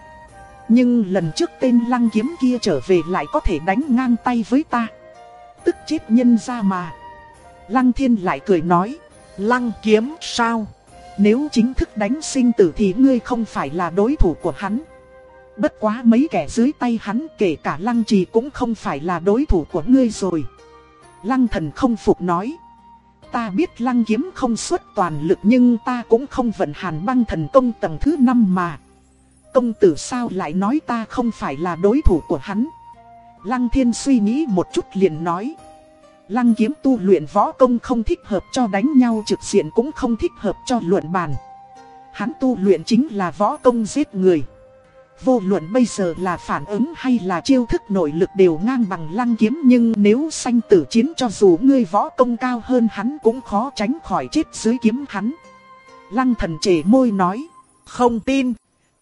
Nhưng lần trước tên lăng kiếm kia trở về lại có thể đánh ngang tay với ta. Tức chết nhân ra mà. Lăng thiên lại cười nói. Lăng kiếm sao? Nếu chính thức đánh sinh tử thì ngươi không phải là đối thủ của hắn. Bất quá mấy kẻ dưới tay hắn kể cả lăng trì cũng không phải là đối thủ của ngươi rồi. Lăng thần không phục nói. Ta biết lăng kiếm không xuất toàn lực nhưng ta cũng không vận hàn băng thần công tầng thứ 5 mà. Công tử sao lại nói ta không phải là đối thủ của hắn. Lăng thiên suy nghĩ một chút liền nói. Lăng kiếm tu luyện võ công không thích hợp cho đánh nhau, trực diện cũng không thích hợp cho luận bàn. Hắn tu luyện chính là võ công giết người. Vô luận bây giờ là phản ứng hay là chiêu thức nội lực đều ngang bằng lăng kiếm, Nhưng nếu sanh tử chiến cho dù ngươi võ công cao hơn hắn cũng khó tránh khỏi chết dưới kiếm hắn. Lăng thần trề môi nói, Không tin.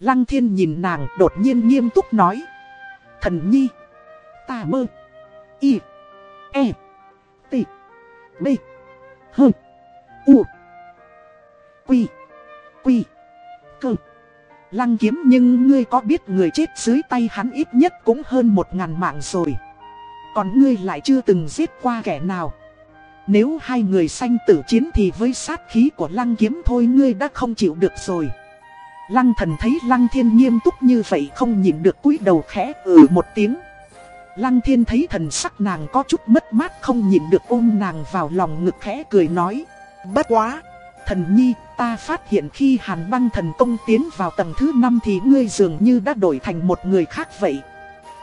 Lăng thiên nhìn nàng đột nhiên nghiêm túc nói, Thần nhi, Ta mơ, Y E T, B, H, U, Quy Quy, Cơ. Lăng kiếm nhưng ngươi có biết người chết dưới tay hắn ít nhất cũng hơn một ngàn mạng rồi. Còn ngươi lại chưa từng giết qua kẻ nào. Nếu hai người sanh tử chiến thì với sát khí của lăng kiếm thôi ngươi đã không chịu được rồi. Lăng thần thấy lăng thiên nghiêm túc như vậy không nhìn được cúi đầu khẽ ừ một tiếng. Lăng thiên thấy thần sắc nàng có chút mất mát không nhìn được ôm nàng vào lòng ngực khẽ cười nói. Bất quá! Thần nhi, ta phát hiện khi hàn băng thần công tiến vào tầng thứ 5 thì ngươi dường như đã đổi thành một người khác vậy.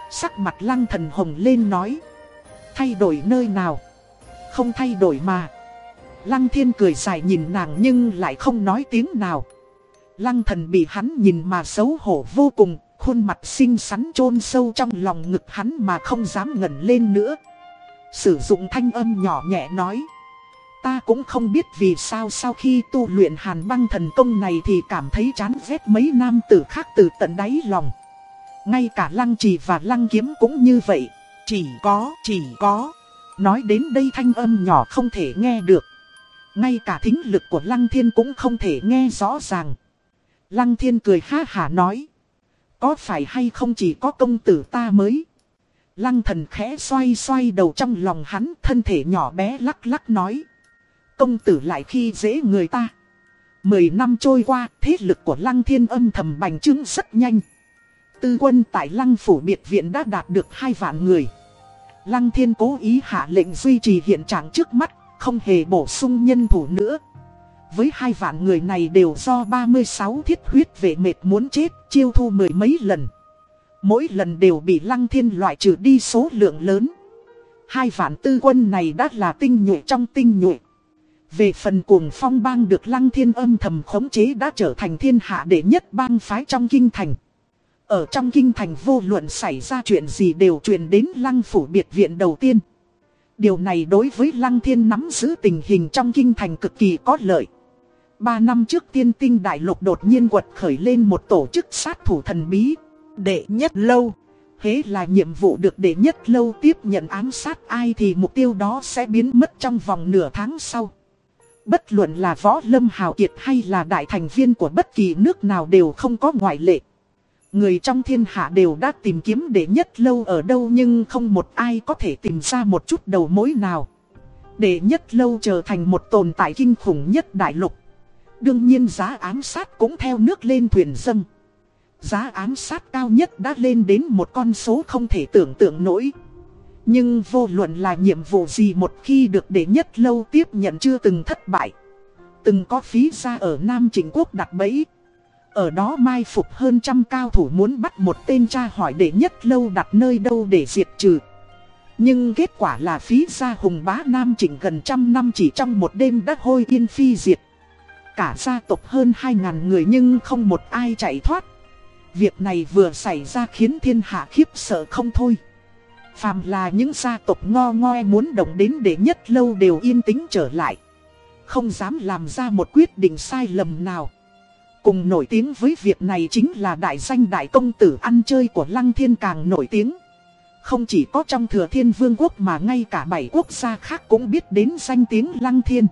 Sắc mặt lăng thần hồng lên nói. Thay đổi nơi nào? Không thay đổi mà. Lăng thiên cười dài nhìn nàng nhưng lại không nói tiếng nào. Lăng thần bị hắn nhìn mà xấu hổ vô cùng, khuôn mặt xinh xắn chôn sâu trong lòng ngực hắn mà không dám ngẩng lên nữa. Sử dụng thanh âm nhỏ nhẹ nói. Ta cũng không biết vì sao sau khi tu luyện hàn băng thần công này thì cảm thấy chán ghét mấy nam tử khác từ tận đáy lòng. Ngay cả lăng trì và lăng kiếm cũng như vậy. Chỉ có, chỉ có. Nói đến đây thanh âm nhỏ không thể nghe được. Ngay cả thính lực của lăng thiên cũng không thể nghe rõ ràng. Lăng thiên cười ha hả nói. Có phải hay không chỉ có công tử ta mới. Lăng thần khẽ xoay xoay đầu trong lòng hắn thân thể nhỏ bé lắc lắc nói công tử lại khi dễ người ta. Mười năm trôi qua, thế lực của Lăng Thiên âm thầm bành trướng rất nhanh. Tư quân tại Lăng Phủ Biệt Viện đã đạt được hai vạn người. Lăng Thiên cố ý hạ lệnh duy trì hiện trạng trước mắt, không hề bổ sung nhân thủ nữa. Với hai vạn người này đều do 36 thiết huyết vệ mệt muốn chết, chiêu thu mười mấy lần. Mỗi lần đều bị Lăng Thiên loại trừ đi số lượng lớn. Hai vạn tư quân này đã là tinh nhuệ trong tinh nhuệ. Về phần cuồng phong bang được lăng thiên âm thầm khống chế đã trở thành thiên hạ đệ nhất bang phái trong kinh thành. Ở trong kinh thành vô luận xảy ra chuyện gì đều truyền đến lăng phủ biệt viện đầu tiên. Điều này đối với lăng thiên nắm giữ tình hình trong kinh thành cực kỳ có lợi. Ba năm trước tiên tinh đại lục đột nhiên quật khởi lên một tổ chức sát thủ thần bí. Đệ nhất lâu. thế là nhiệm vụ được đệ nhất lâu tiếp nhận ám sát ai thì mục tiêu đó sẽ biến mất trong vòng nửa tháng sau. Bất luận là võ lâm hào kiệt hay là đại thành viên của bất kỳ nước nào đều không có ngoại lệ. Người trong thiên hạ đều đã tìm kiếm đệ nhất lâu ở đâu nhưng không một ai có thể tìm ra một chút đầu mối nào. đệ nhất lâu trở thành một tồn tại kinh khủng nhất đại lục. Đương nhiên giá ám sát cũng theo nước lên thuyền dâng. Giá ám sát cao nhất đã lên đến một con số không thể tưởng tượng nổi. Nhưng vô luận là nhiệm vụ gì một khi được đệ nhất lâu tiếp nhận chưa từng thất bại. Từng có phí ra ở Nam Trịnh Quốc đặt bẫy. Ở đó mai phục hơn trăm cao thủ muốn bắt một tên cha hỏi đệ nhất lâu đặt nơi đâu để diệt trừ. Nhưng kết quả là phí ra hùng bá Nam Chỉnh gần trăm năm chỉ trong một đêm đã hôi yên phi diệt. Cả gia tộc hơn 2.000 người nhưng không một ai chạy thoát. Việc này vừa xảy ra khiến thiên hạ khiếp sợ không thôi. Phàm là những gia tộc ngo ngoe muốn động đến để nhất lâu đều yên tĩnh trở lại. Không dám làm ra một quyết định sai lầm nào. Cùng nổi tiếng với việc này chính là đại danh đại công tử ăn chơi của Lăng Thiên càng nổi tiếng. Không chỉ có trong thừa thiên vương quốc mà ngay cả bảy quốc gia khác cũng biết đến danh tiếng Lăng Thiên.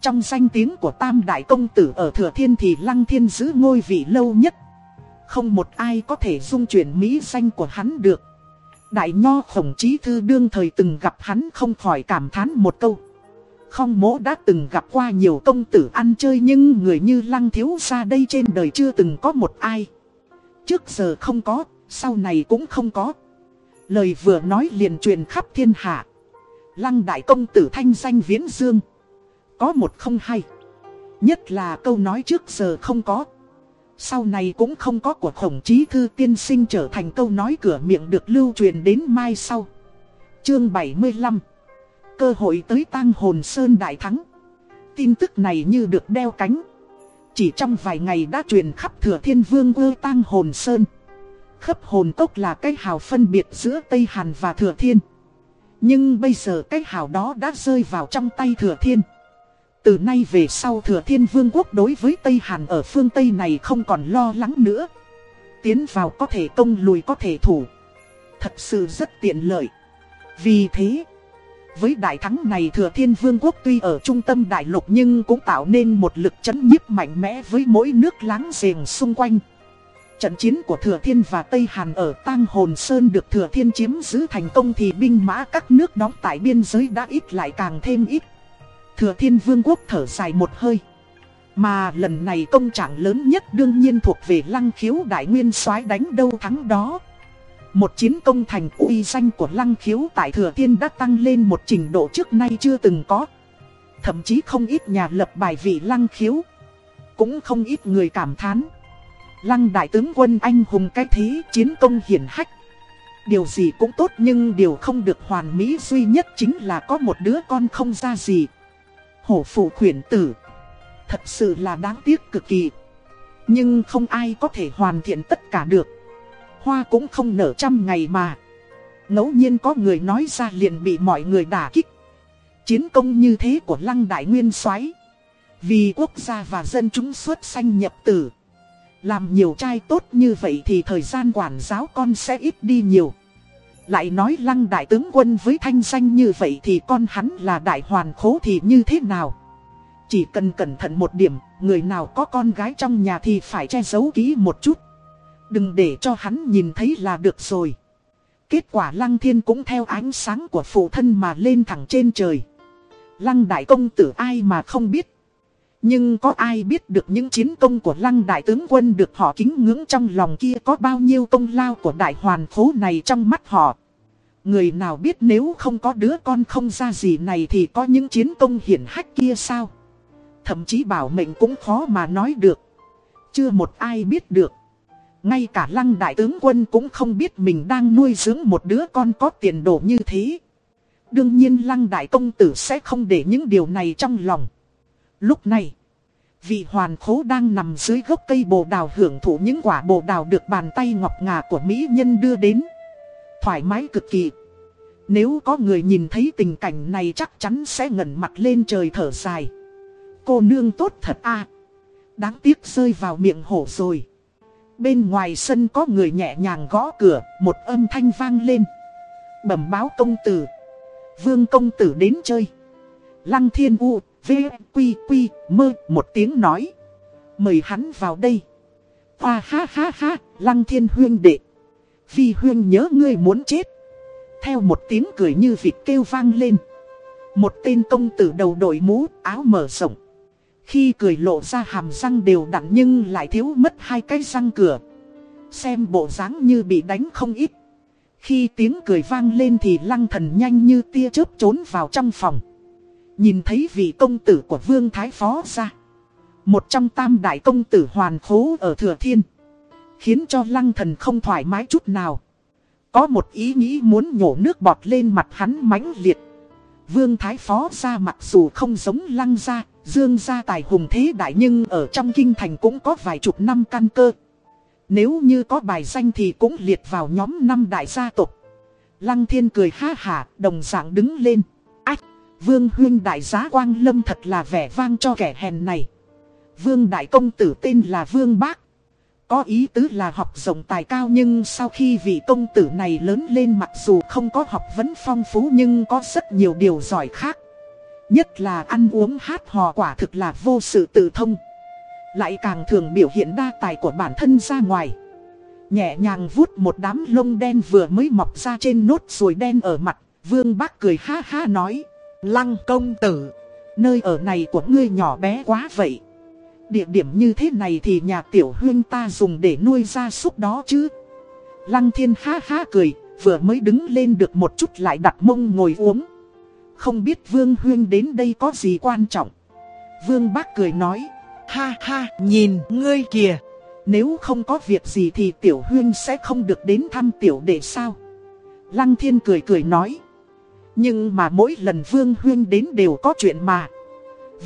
Trong danh tiếng của tam đại công tử ở thừa thiên thì Lăng Thiên giữ ngôi vị lâu nhất. Không một ai có thể dung chuyển mỹ danh của hắn được. Đại nho khổng trí thư đương thời từng gặp hắn không khỏi cảm thán một câu. Không mỗ đã từng gặp qua nhiều công tử ăn chơi nhưng người như lăng thiếu ra đây trên đời chưa từng có một ai. Trước giờ không có, sau này cũng không có. Lời vừa nói liền truyền khắp thiên hạ. Lăng đại công tử thanh danh viễn dương. Có một không hay. Nhất là câu nói trước giờ không có. Sau này cũng không có của khổng chí thư tiên sinh trở thành câu nói cửa miệng được lưu truyền đến mai sau. Chương 75 Cơ hội tới tang hồn Sơn Đại Thắng. Tin tức này như được đeo cánh. Chỉ trong vài ngày đã truyền khắp thừa thiên vương ơ tang hồn Sơn. khắp hồn tốc là cái hào phân biệt giữa Tây Hàn và Thừa Thiên. Nhưng bây giờ cái hào đó đã rơi vào trong tay Thừa Thiên. Từ nay về sau Thừa Thiên Vương quốc đối với Tây Hàn ở phương Tây này không còn lo lắng nữa. Tiến vào có thể công lùi có thể thủ. Thật sự rất tiện lợi. Vì thế, với đại thắng này Thừa Thiên Vương quốc tuy ở trung tâm đại lục nhưng cũng tạo nên một lực chấn nhiếp mạnh mẽ với mỗi nước láng giềng xung quanh. Trận chiến của Thừa Thiên và Tây Hàn ở Tang Hồn Sơn được Thừa Thiên chiếm giữ thành công thì binh mã các nước đóng tại biên giới đã ít lại càng thêm ít. Thừa Thiên Vương quốc thở dài một hơi. Mà lần này công trạng lớn nhất đương nhiên thuộc về Lăng Khiếu Đại Nguyên soái đánh đâu thắng đó. Một chiến công thành uy danh của Lăng Khiếu tại Thừa Thiên đã tăng lên một trình độ trước nay chưa từng có. Thậm chí không ít nhà lập bài vị Lăng Khiếu. Cũng không ít người cảm thán. Lăng đại tướng quân anh hùng cái thế chiến công hiển hách. Điều gì cũng tốt nhưng điều không được hoàn mỹ duy nhất chính là có một đứa con không ra gì. Hổ phụ khuyển tử. Thật sự là đáng tiếc cực kỳ. Nhưng không ai có thể hoàn thiện tất cả được. Hoa cũng không nở trăm ngày mà. ngẫu nhiên có người nói ra liền bị mọi người đả kích. Chiến công như thế của lăng đại nguyên soái Vì quốc gia và dân chúng xuất sanh nhập tử. Làm nhiều trai tốt như vậy thì thời gian quản giáo con sẽ ít đi nhiều. Lại nói lăng đại tướng quân với thanh danh như vậy thì con hắn là đại hoàn khố thì như thế nào? Chỉ cần cẩn thận một điểm, người nào có con gái trong nhà thì phải che giấu kỹ một chút. Đừng để cho hắn nhìn thấy là được rồi. Kết quả lăng thiên cũng theo ánh sáng của phụ thân mà lên thẳng trên trời. Lăng đại công tử ai mà không biết. Nhưng có ai biết được những chiến công của lăng đại tướng quân được họ kính ngưỡng trong lòng kia có bao nhiêu công lao của đại hoàn phố này trong mắt họ. Người nào biết nếu không có đứa con không ra gì này thì có những chiến công hiển hách kia sao? Thậm chí bảo mệnh cũng khó mà nói được. Chưa một ai biết được. Ngay cả lăng đại tướng quân cũng không biết mình đang nuôi dưỡng một đứa con có tiền đồ như thế. Đương nhiên lăng đại công tử sẽ không để những điều này trong lòng. Lúc này, vị hoàn khố đang nằm dưới gốc cây bồ đào hưởng thụ những quả bồ đào được bàn tay ngọc ngà của Mỹ nhân đưa đến. Thoải mái cực kỳ. Nếu có người nhìn thấy tình cảnh này chắc chắn sẽ ngẩn mặt lên trời thở dài. Cô nương tốt thật a Đáng tiếc rơi vào miệng hổ rồi. Bên ngoài sân có người nhẹ nhàng gõ cửa, một âm thanh vang lên. Bẩm báo công tử. Vương công tử đến chơi. Lăng thiên u, v, quy quy, mơ, một tiếng nói. Mời hắn vào đây. Hoa ha ha ha, lăng thiên huyên đệ. Phi huyên nhớ ngươi muốn chết. Theo một tiếng cười như vịt kêu vang lên. Một tên công tử đầu đội mũ, áo mở rộng. Khi cười lộ ra hàm răng đều đặn nhưng lại thiếu mất hai cái răng cửa. Xem bộ dáng như bị đánh không ít. Khi tiếng cười vang lên thì lăng thần nhanh như tia chớp trốn vào trong phòng. Nhìn thấy vị công tử của vương thái phó ra. Một trong tam đại công tử hoàn khố ở thừa thiên. Khiến cho lăng thần không thoải mái chút nào. Có một ý nghĩ muốn nhổ nước bọt lên mặt hắn mãnh liệt. Vương thái phó ra mặc dù không giống lăng ra, dương gia tài hùng thế đại nhưng ở trong kinh thành cũng có vài chục năm căn cơ. Nếu như có bài danh thì cũng liệt vào nhóm năm đại gia tộc. Lăng thiên cười ha hả, đồng dạng đứng lên. Vương huyên đại giá quang lâm thật là vẻ vang cho kẻ hèn này. Vương đại công tử tên là Vương Bác. Có ý tứ là học rộng tài cao nhưng sau khi vị công tử này lớn lên mặc dù không có học vấn phong phú nhưng có rất nhiều điều giỏi khác. Nhất là ăn uống hát hò quả thực là vô sự tự thông. Lại càng thường biểu hiện đa tài của bản thân ra ngoài. Nhẹ nhàng vuốt một đám lông đen vừa mới mọc ra trên nốt ruồi đen ở mặt. Vương bác cười ha ha nói. Lăng công tử, nơi ở này của ngươi nhỏ bé quá vậy. Địa điểm như thế này thì nhà tiểu huyên ta dùng để nuôi gia súc đó chứ. Lăng thiên ha ha cười, vừa mới đứng lên được một chút lại đặt mông ngồi uống. Không biết Vương Huyên đến đây có gì quan trọng. Vương Bác cười nói, ha ha, nhìn ngươi kìa. Nếu không có việc gì thì Tiểu Huyên sẽ không được đến thăm Tiểu Đệ sao. Lăng Thiên cười cười nói. Nhưng mà mỗi lần Vương Huyên đến đều có chuyện mà.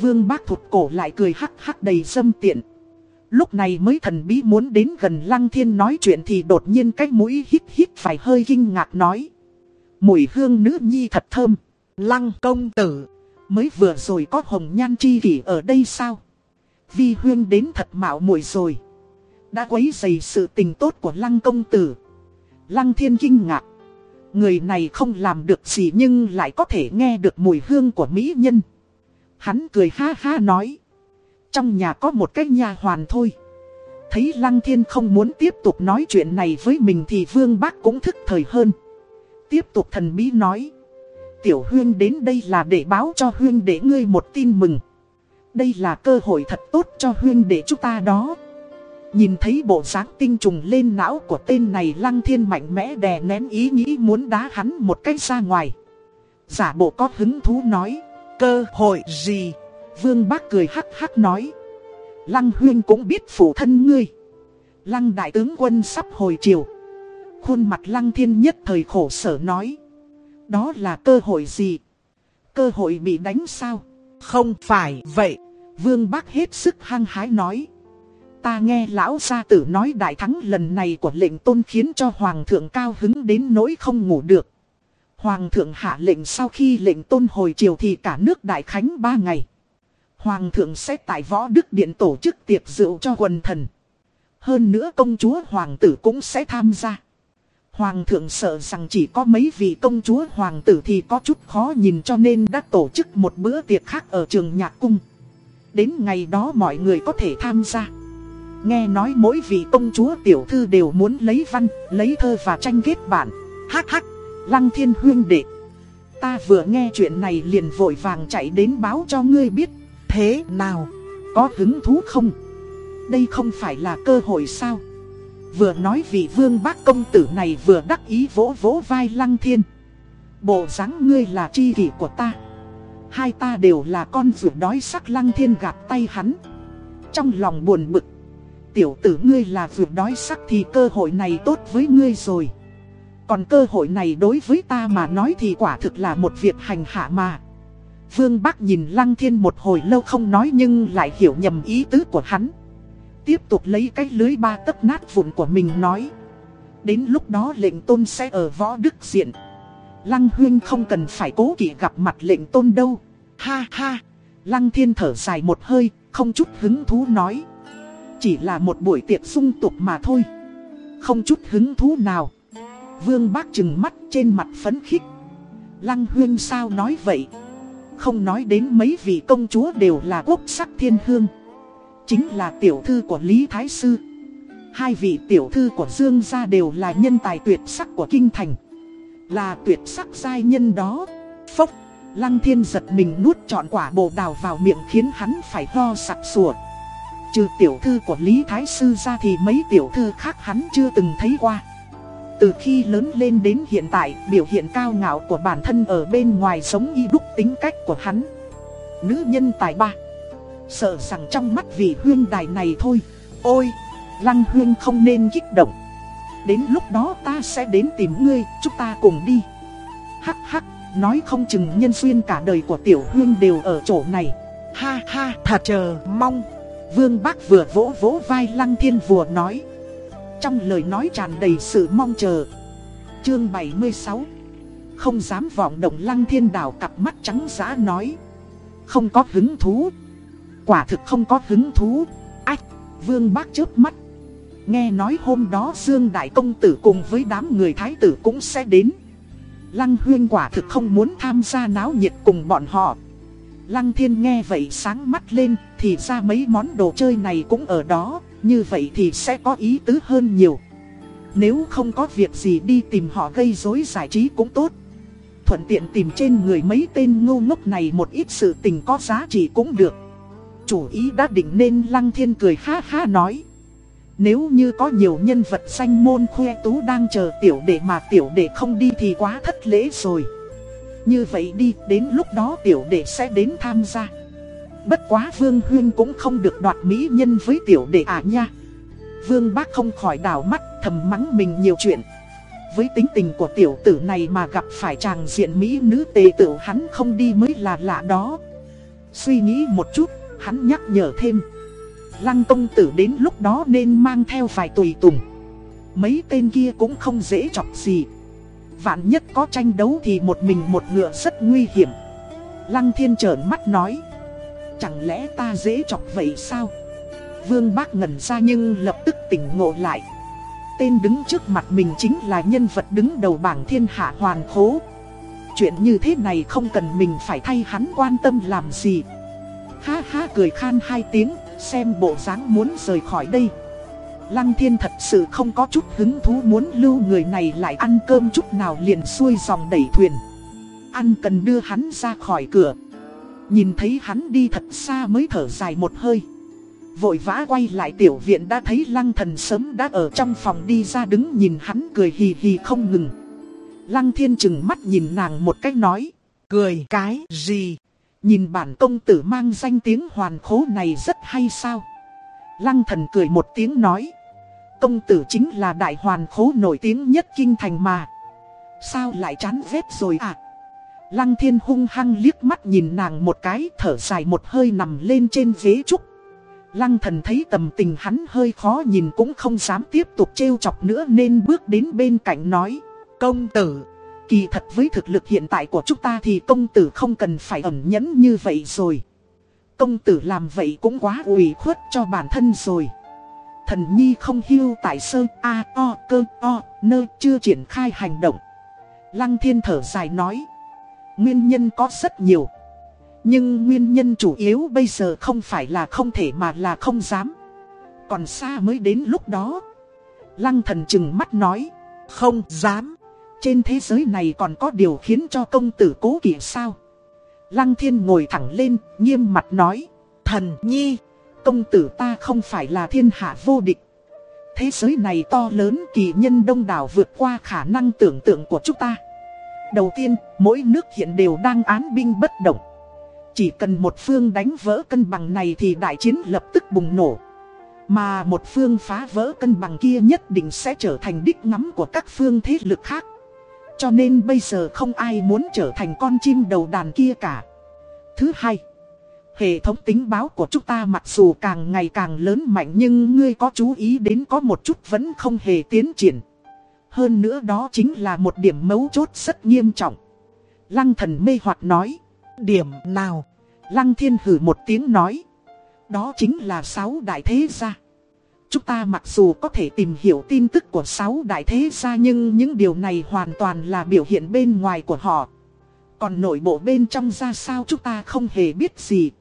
Vương Bác thụt cổ lại cười hắc hắc đầy dâm tiện. Lúc này mới thần bí muốn đến gần Lăng Thiên nói chuyện thì đột nhiên cái mũi hít hít phải hơi kinh ngạc nói. Mùi hương nữ nhi thật thơm. Lăng công tử. Mới vừa rồi có hồng nhan chi kỷ ở đây sao? Vi huyên đến thật mạo muội rồi. Đã quấy dày sự tình tốt của lăng công tử. Lăng thiên kinh ngạc. Người này không làm được gì nhưng lại có thể nghe được mùi hương của mỹ nhân. Hắn cười ha ha nói. Trong nhà có một cái nhà hoàn thôi. Thấy Lăng Thiên không muốn tiếp tục nói chuyện này với mình thì Vương Bác cũng thức thời hơn. Tiếp tục thần bí nói. Tiểu Huyên đến đây là để báo cho Huyên để ngươi một tin mừng. Đây là cơ hội thật tốt cho Huyên để chúng ta đó. Nhìn thấy bộ dáng tinh trùng lên não của tên này, Lăng Thiên mạnh mẽ đè nén ý nghĩ muốn đá hắn một cách ra ngoài. Giả bộ có hứng thú nói. Cơ hội gì? Vương Bác cười hắc hắc nói. Lăng Huyên cũng biết phụ thân ngươi. Lăng Đại tướng quân sắp hồi chiều. Khuôn mặt Lăng Thiên nhất thời khổ sở nói. Đó là cơ hội gì? Cơ hội bị đánh sao? Không phải vậy. Vương Bác hết sức hăng hái nói. Ta nghe lão gia tử nói đại thắng lần này của lệnh tôn khiến cho hoàng thượng cao hứng đến nỗi không ngủ được. Hoàng thượng hạ lệnh sau khi lệnh tôn hồi chiều thì cả nước đại khánh ba ngày. Hoàng thượng sẽ tại võ đức điện tổ chức tiệc rượu cho quần thần. Hơn nữa công chúa hoàng tử cũng sẽ tham gia. Hoàng thượng sợ rằng chỉ có mấy vị công chúa hoàng tử thì có chút khó nhìn cho nên đã tổ chức một bữa tiệc khác ở trường nhạc cung. Đến ngày đó mọi người có thể tham gia. Nghe nói mỗi vị công chúa tiểu thư đều muốn lấy văn, lấy thơ và tranh kết bản. Hắc hắc, lăng thiên huyên đệ. Ta vừa nghe chuyện này liền vội vàng chạy đến báo cho ngươi biết. Thế nào, có hứng thú không? Đây không phải là cơ hội sao? Vừa nói vị vương bác công tử này vừa đắc ý vỗ vỗ vai lăng thiên. Bộ dáng ngươi là chi kỷ của ta. Hai ta đều là con ruột đói sắc lăng thiên gạt tay hắn. Trong lòng buồn bực. Tiểu tử ngươi là vượt đói sắc thì cơ hội này tốt với ngươi rồi. Còn cơ hội này đối với ta mà nói thì quả thực là một việc hành hạ mà. Vương Bắc nhìn Lăng Thiên một hồi lâu không nói nhưng lại hiểu nhầm ý tứ của hắn. Tiếp tục lấy cái lưới ba tấc nát vụn của mình nói. Đến lúc đó lệnh tôn sẽ ở võ đức diện. Lăng Huyên không cần phải cố kỵ gặp mặt lệnh tôn đâu. Ha ha. Lăng Thiên thở dài một hơi, không chút hứng thú nói. Chỉ là một buổi tiệc sung tục mà thôi. Không chút hứng thú nào. Vương bác chừng mắt trên mặt phấn khích. Lăng Huyên sao nói vậy? Không nói đến mấy vị công chúa đều là quốc sắc thiên hương Chính là tiểu thư của Lý Thái Sư Hai vị tiểu thư của Dương gia đều là nhân tài tuyệt sắc của Kinh Thành Là tuyệt sắc giai nhân đó Phốc, Lăng thiên giật mình nuốt trọn quả bồ đào vào miệng khiến hắn phải ho sặc sủa Trừ tiểu thư của Lý Thái Sư ra thì mấy tiểu thư khác hắn chưa từng thấy qua từ khi lớn lên đến hiện tại, biểu hiện cao ngạo của bản thân ở bên ngoài sống y đúc tính cách của hắn. Nữ nhân tài ba. Sợ rằng trong mắt vị huyên đài này thôi. Ôi, lăng huyên không nên kích động. Đến lúc đó ta sẽ đến tìm ngươi, chúng ta cùng đi. Hắc hắc, nói không chừng nhân duyên cả đời của tiểu huyên đều ở chỗ này. Ha ha, thật chờ mong. Vương Bác vừa vỗ vỗ vai Lăng Thiên vừa nói. Trong lời nói tràn đầy sự mong chờ. Chương 76 Không dám vọng động lăng thiên đảo cặp mắt trắng giã nói. Không có hứng thú. Quả thực không có hứng thú. Ách, Vương bác chớp mắt. Nghe nói hôm đó Dương Đại Công Tử cùng với đám người thái tử cũng sẽ đến. Lăng huyên quả thực không muốn tham gia náo nhiệt cùng bọn họ. Lăng thiên nghe vậy sáng mắt lên, Thì ra mấy món đồ chơi này cũng ở đó, như vậy thì sẽ có ý tứ hơn nhiều Nếu không có việc gì đi tìm họ gây rối giải trí cũng tốt Thuận tiện tìm trên người mấy tên ngu ngốc này một ít sự tình có giá trị cũng được Chủ ý đã định nên Lăng Thiên cười ha ha nói. Nếu như có nhiều nhân vật danh môn khoe tú đang chờ tiểu đệ mà tiểu đệ không đi thì quá thất lễ rồi. Như vậy đi, đến lúc đó tiểu đệ sẽ đến tham gia. Bất quá Vương Huyên cũng không được đoạt mỹ nhân với tiểu đệ à nha. Vương Bác không khỏi đảo mắt thầm mắng mình nhiều chuyện. Với tính tình của tiểu tử này mà gặp phải chàng diện mỹ nữ tề tử hắn không đi mới là lạ đó. Suy nghĩ một chút, hắn nhắc nhở thêm. Lăng công tử đến lúc đó nên mang theo vài tùy tùng. Mấy tên kia cũng không dễ chọc gì. Vạn nhất có tranh đấu thì một mình một ngựa rất nguy hiểm. Lăng thiên trợn mắt nói. Chẳng lẽ ta dễ chọc vậy sao? Vương bác ngẩn ra nhưng lập tức tỉnh ngộ lại. Tên đứng trước mặt mình chính là nhân vật đứng đầu bảng thiên hạ hoàn khố. Chuyện như thế này không cần mình phải thay hắn quan tâm làm gì. Ha ha cười khan hai tiếng, xem bộ dáng muốn rời khỏi đây. Lăng thiên thật sự không có chút hứng thú muốn lưu người này lại ăn cơm chút nào liền xuôi dòng đẩy thuyền. Ăn cần đưa hắn ra khỏi cửa. Nhìn thấy hắn đi thật xa mới thở dài một hơi. Vội vã quay lại tiểu viện đã thấy lăng thần sớm đã ở trong phòng đi ra đứng nhìn hắn cười hì hì không ngừng. Lăng thiên chừng mắt nhìn nàng một cách nói. Cười cái gì? Nhìn bản công tử mang danh tiếng hoàn khố này rất hay sao? Lăng thần cười một tiếng nói. Công tử chính là đại hoàn khố nổi tiếng nhất kinh thành mà. Sao lại chán ghét rồi à? Lăng thiên hung hăng liếc mắt nhìn nàng một cái thở dài một hơi nằm lên trên ghế trúc. Lăng thần thấy tầm tình hắn hơi khó nhìn cũng không dám tiếp tục trêu chọc nữa nên bước đến bên cạnh nói. Công tử, kỳ thật với thực lực hiện tại của chúng ta thì công tử không cần phải ẩn nhẫn như vậy rồi. Công tử làm vậy cũng quá ủy khuất cho bản thân rồi. Thần nhi không hưu tại sơ A O cơ O nơ chưa triển khai hành động. Lăng thiên thở dài nói. Nguyên nhân có rất nhiều. Nhưng nguyên nhân chủ yếu bây giờ không phải là không thể mà là không dám. Còn xa mới đến lúc đó. Lăng thần chừng mắt nói. Không dám. Trên thế giới này còn có điều khiến cho công tử cố kỵ sao? Lăng thiên ngồi thẳng lên, nghiêm mặt nói. Thần nhi, công tử ta không phải là thiên hạ vô địch. Thế giới này to lớn kỳ nhân đông đảo vượt qua khả năng tưởng tượng của chúng ta. Đầu tiên, mỗi nước hiện đều đang án binh bất động. Chỉ cần một phương đánh vỡ cân bằng này thì đại chiến lập tức bùng nổ. Mà một phương phá vỡ cân bằng kia nhất định sẽ trở thành đích ngắm của các phương thế lực khác. Cho nên bây giờ không ai muốn trở thành con chim đầu đàn kia cả. Thứ hai, hệ thống tính báo của chúng ta mặc dù càng ngày càng lớn mạnh nhưng ngươi có chú ý đến có một chút vẫn không hề tiến triển. Hơn nữa đó chính là một điểm mấu chốt rất nghiêm trọng. Lăng thần mê hoặc nói. Điểm nào? Lăng thiên hử một tiếng nói. Đó chính là sáu đại thế gia. Chúng ta mặc dù có thể tìm hiểu tin tức của sáu đại thế gia nhưng những điều này hoàn toàn là biểu hiện bên ngoài của họ. Còn nội bộ bên trong ra sao chúng ta không hề biết gì.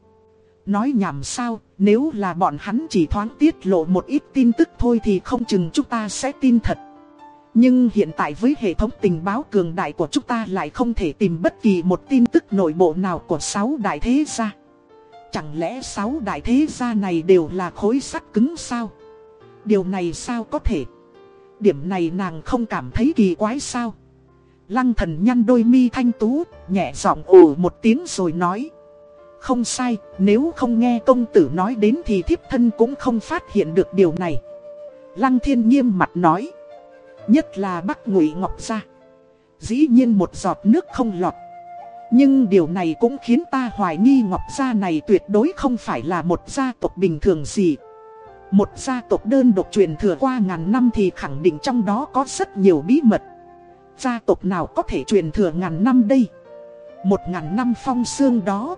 Nói nhảm sao, nếu là bọn hắn chỉ thoáng tiết lộ một ít tin tức thôi thì không chừng chúng ta sẽ tin thật. Nhưng hiện tại với hệ thống tình báo cường đại của chúng ta lại không thể tìm bất kỳ một tin tức nội bộ nào của sáu đại thế gia. Chẳng lẽ sáu đại thế gia này đều là khối sắt cứng sao? Điều này sao có thể? Điểm này nàng không cảm thấy kỳ quái sao? Lăng thần nhăn đôi mi thanh tú, nhẹ giọng ồ một tiếng rồi nói. Không sai, nếu không nghe công tử nói đến thì thiếp thân cũng không phát hiện được điều này. Lăng thiên nghiêm mặt nói. Nhất là Bắc Ngụy Ngọc Gia. Dĩ nhiên một giọt nước không lọt. Nhưng điều này cũng khiến ta hoài nghi Ngọc Gia này tuyệt đối không phải là một gia tộc bình thường gì. Một gia tộc đơn độc truyền thừa qua ngàn năm thì khẳng định trong đó có rất nhiều bí mật. Gia tộc nào có thể truyền thừa ngàn năm đây? Một ngàn năm phong xương đó.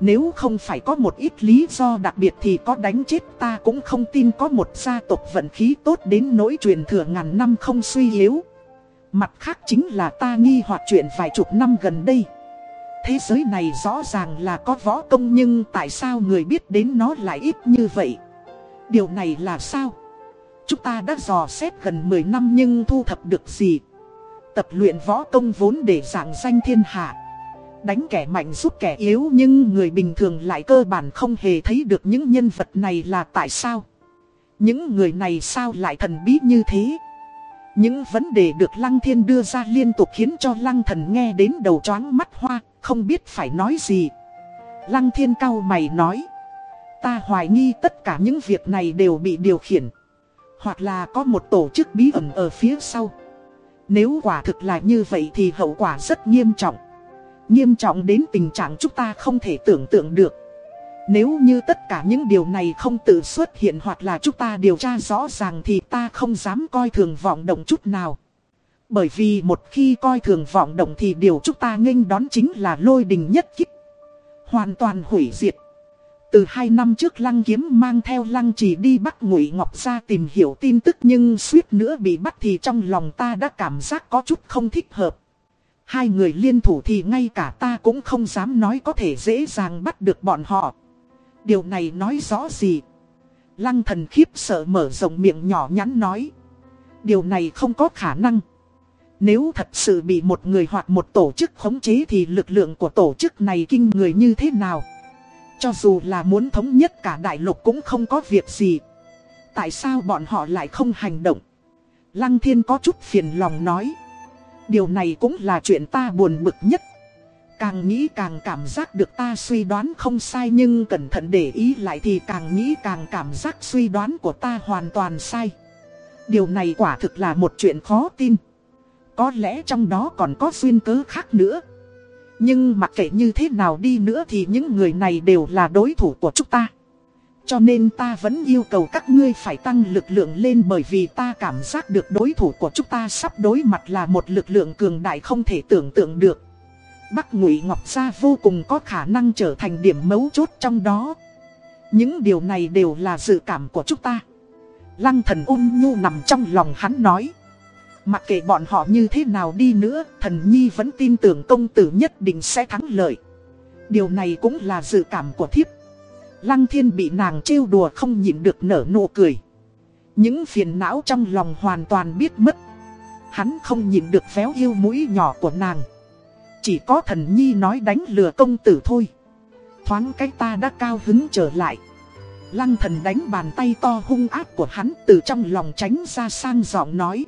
Nếu không phải có một ít lý do đặc biệt thì có đánh chết ta cũng không tin có một gia tộc vận khí tốt đến nỗi truyền thừa ngàn năm không suy yếu. Mặt khác chính là ta nghi hoặc chuyện vài chục năm gần đây. Thế giới này rõ ràng là có võ công nhưng tại sao người biết đến nó lại ít như vậy? Điều này là sao? Chúng ta đã dò xét gần 10 năm nhưng thu thập được gì? Tập luyện võ công vốn để giảng danh thiên hạ đánh kẻ mạnh giúp kẻ yếu nhưng người bình thường lại cơ bản không hề thấy được những nhân vật này là tại sao. Những người này sao lại thần bí như thế? Những vấn đề được Lăng Thiên đưa ra liên tục khiến cho Lăng Thần nghe đến đầu chóng mắt hoa, không biết phải nói gì. Lăng Thiên cao mày nói. Ta hoài nghi tất cả những việc này đều bị điều khiển. Hoặc là có một tổ chức bí ẩn ở phía sau. Nếu quả thực là như vậy thì hậu quả rất nghiêm trọng. Nghiêm trọng đến tình trạng chúng ta không thể tưởng tượng được. Nếu như tất cả những điều này không tự xuất hiện hoặc là chúng ta điều tra rõ ràng thì ta không dám coi thường vọng động chút nào. Bởi vì một khi coi thường vọng động thì điều chúng ta nghênh đón chính là lôi đình nhất kích. Hoàn toàn hủy diệt. Từ hai năm trước Lăng Kiếm mang theo Lăng Trì đi bắt Ngụy Ngọc ra tìm hiểu tin tức nhưng suýt nữa bị bắt thì trong lòng ta đã cảm giác có chút không thích hợp. Hai người liên thủ thì ngay cả ta cũng không dám nói có thể dễ dàng bắt được bọn họ. Điều này nói rõ gì? Lăng thần khiếp sợ mở rộng miệng nhỏ nhắn nói. Điều này không có khả năng. Nếu thật sự bị một người hoặc một tổ chức khống chế thì lực lượng của tổ chức này kinh người như thế nào? Cho dù là muốn thống nhất cả đại lục cũng không có việc gì. Tại sao bọn họ lại không hành động? Lăng thiên có chút phiền lòng nói. Điều này cũng là chuyện ta buồn bực nhất. Càng nghĩ càng cảm giác được ta suy đoán không sai nhưng cẩn thận để ý lại thì càng nghĩ càng cảm giác suy đoán của ta hoàn toàn sai. Điều này quả thực là một chuyện khó tin. Có lẽ trong đó còn có duyên cớ khác nữa. Nhưng mặc kệ như thế nào đi nữa thì những người này đều là đối thủ của chúng ta. Cho nên ta vẫn yêu cầu các ngươi phải tăng lực lượng lên bởi vì ta cảm giác được đối thủ của chúng ta sắp đối mặt là một lực lượng cường đại không thể tưởng tượng được. Bắc Ngụy Ngọc Gia vô cùng có khả năng trở thành điểm mấu chốt trong đó. Những điều này đều là dự cảm của chúng ta. Lăng thần ôn nhu nằm trong lòng hắn nói. Mặc kệ bọn họ như thế nào đi nữa, thần nhi vẫn tin tưởng công tử nhất định sẽ thắng lợi. Điều này cũng là dự cảm của thiếp. Lăng thiên bị nàng trêu đùa không nhịn được nở nụ cười. Những phiền não trong lòng hoàn toàn biết mất. Hắn không nhịn được véo yêu mũi nhỏ của nàng. Chỉ có thần nhi nói đánh lừa công tử thôi. Thoáng cách ta đã cao hứng trở lại. Lăng thần đánh bàn tay to hung ác của hắn từ trong lòng tránh ra sang giọng nói.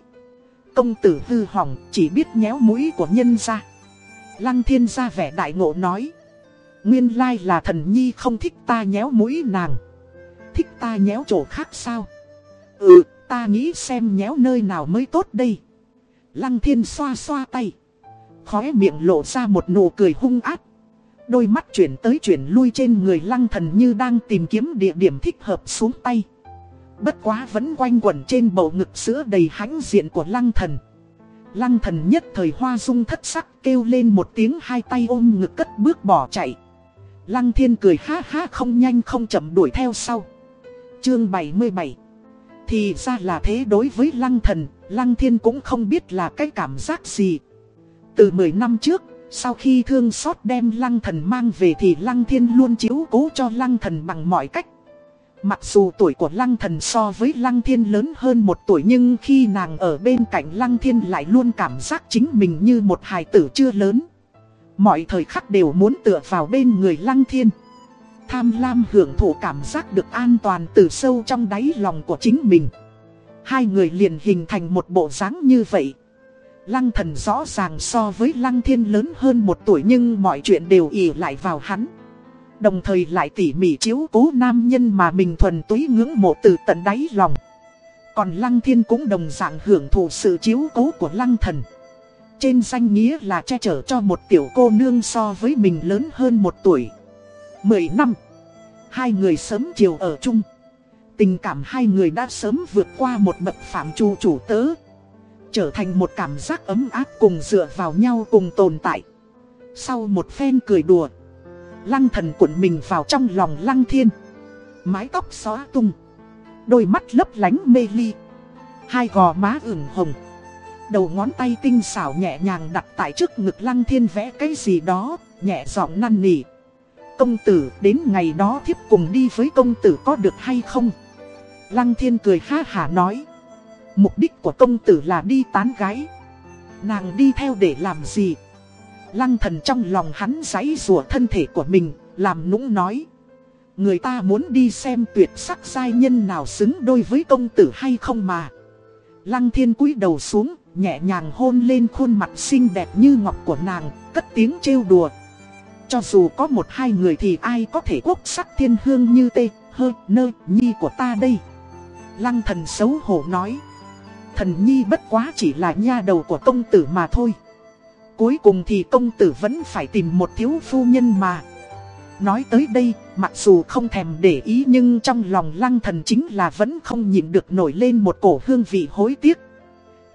Công tử hư hỏng, chỉ biết nhéo mũi của nhân ra. Lăng thiên ra vẻ đại ngộ nói. Nguyên lai là thần nhi không thích ta nhéo mũi nàng. Thích ta nhéo chỗ khác sao? Ừ, ta nghĩ xem nhéo nơi nào mới tốt đây. Lăng thiên xoa xoa tay. Khóe miệng lộ ra một nụ cười hung ác. Đôi mắt chuyển tới chuyển lui trên người lăng thần như đang tìm kiếm địa điểm thích hợp xuống tay. Bất quá vẫn quanh quẩn trên bầu ngực sữa đầy hãnh diện của lăng thần. Lăng thần nhất thời hoa dung thất sắc kêu lên một tiếng hai tay ôm ngực cất bước bỏ chạy. Lăng thiên cười ha ha không nhanh không chậm đuổi theo sau. Chương 77 Thì ra là thế đối với lăng thần, lăng thiên cũng không biết là cái cảm giác gì. Từ 10 năm trước, sau khi thương xót đem lăng thần mang về thì lăng thiên luôn chiếu cố cho lăng thần bằng mọi cách. Mặc dù tuổi của lăng thần so với lăng thiên lớn hơn một tuổi nhưng khi nàng ở bên cạnh lăng thiên lại luôn cảm giác chính mình như một hài tử chưa lớn. Mọi thời khắc đều muốn tựa vào bên người lăng thiên. Tham lam hưởng thụ cảm giác được an toàn từ sâu trong đáy lòng của chính mình. Hai người liền hình thành một bộ dáng như vậy. Lăng thần rõ ràng so với lăng thiên lớn hơn một tuổi nhưng mọi chuyện đều ỉ lại vào hắn. Đồng thời lại tỉ mỉ chiếu cố nam nhân mà mình thuần túy ngưỡng mộ từ tận đáy lòng. Còn lăng thiên cũng đồng dạng hưởng thụ sự chiếu cố của lăng thần. Trên danh nghĩa là che chở cho một tiểu cô nương so với mình lớn hơn một tuổi. Mười năm. Hai người sớm chiều ở chung. Tình cảm hai người đã sớm vượt qua một bậc phạm trù chủ tớ. Trở thành một cảm giác ấm áp cùng dựa vào nhau cùng tồn tại. Sau một phen cười đùa. Lăng thần cuộn mình vào trong lòng lăng thiên. Mái tóc xóa tung. Đôi mắt lấp lánh mê ly. Hai gò má ửng hồng. Đầu ngón tay tinh xảo nhẹ nhàng đặt tại trước ngực lăng thiên vẽ cái gì đó, nhẹ giọng năn nỉ. Công tử, đến ngày đó thiếp cùng đi với công tử có được hay không? Lăng thiên cười ha hả nói. Mục đích của công tử là đi tán gái. Nàng đi theo để làm gì? Lăng thần trong lòng hắn giấy rùa thân thể của mình, làm nũng nói. Người ta muốn đi xem tuyệt sắc giai nhân nào xứng đôi với công tử hay không mà. Lăng thiên cúi đầu xuống, nhẹ nhàng hôn lên khuôn mặt xinh đẹp như ngọc của nàng, cất tiếng trêu đùa. Cho dù có một hai người thì ai có thể quốc sắc thiên hương như tê, hơ, nơ, nhi của ta đây. Lăng thần xấu hổ nói. Thần nhi bất quá chỉ là nha đầu của công tử mà thôi. Cuối cùng thì công tử vẫn phải tìm một thiếu phu nhân mà. Nói tới đây, mặc dù không thèm để ý nhưng trong lòng lăng thần chính là vẫn không nhịn được nổi lên một cổ hương vị hối tiếc.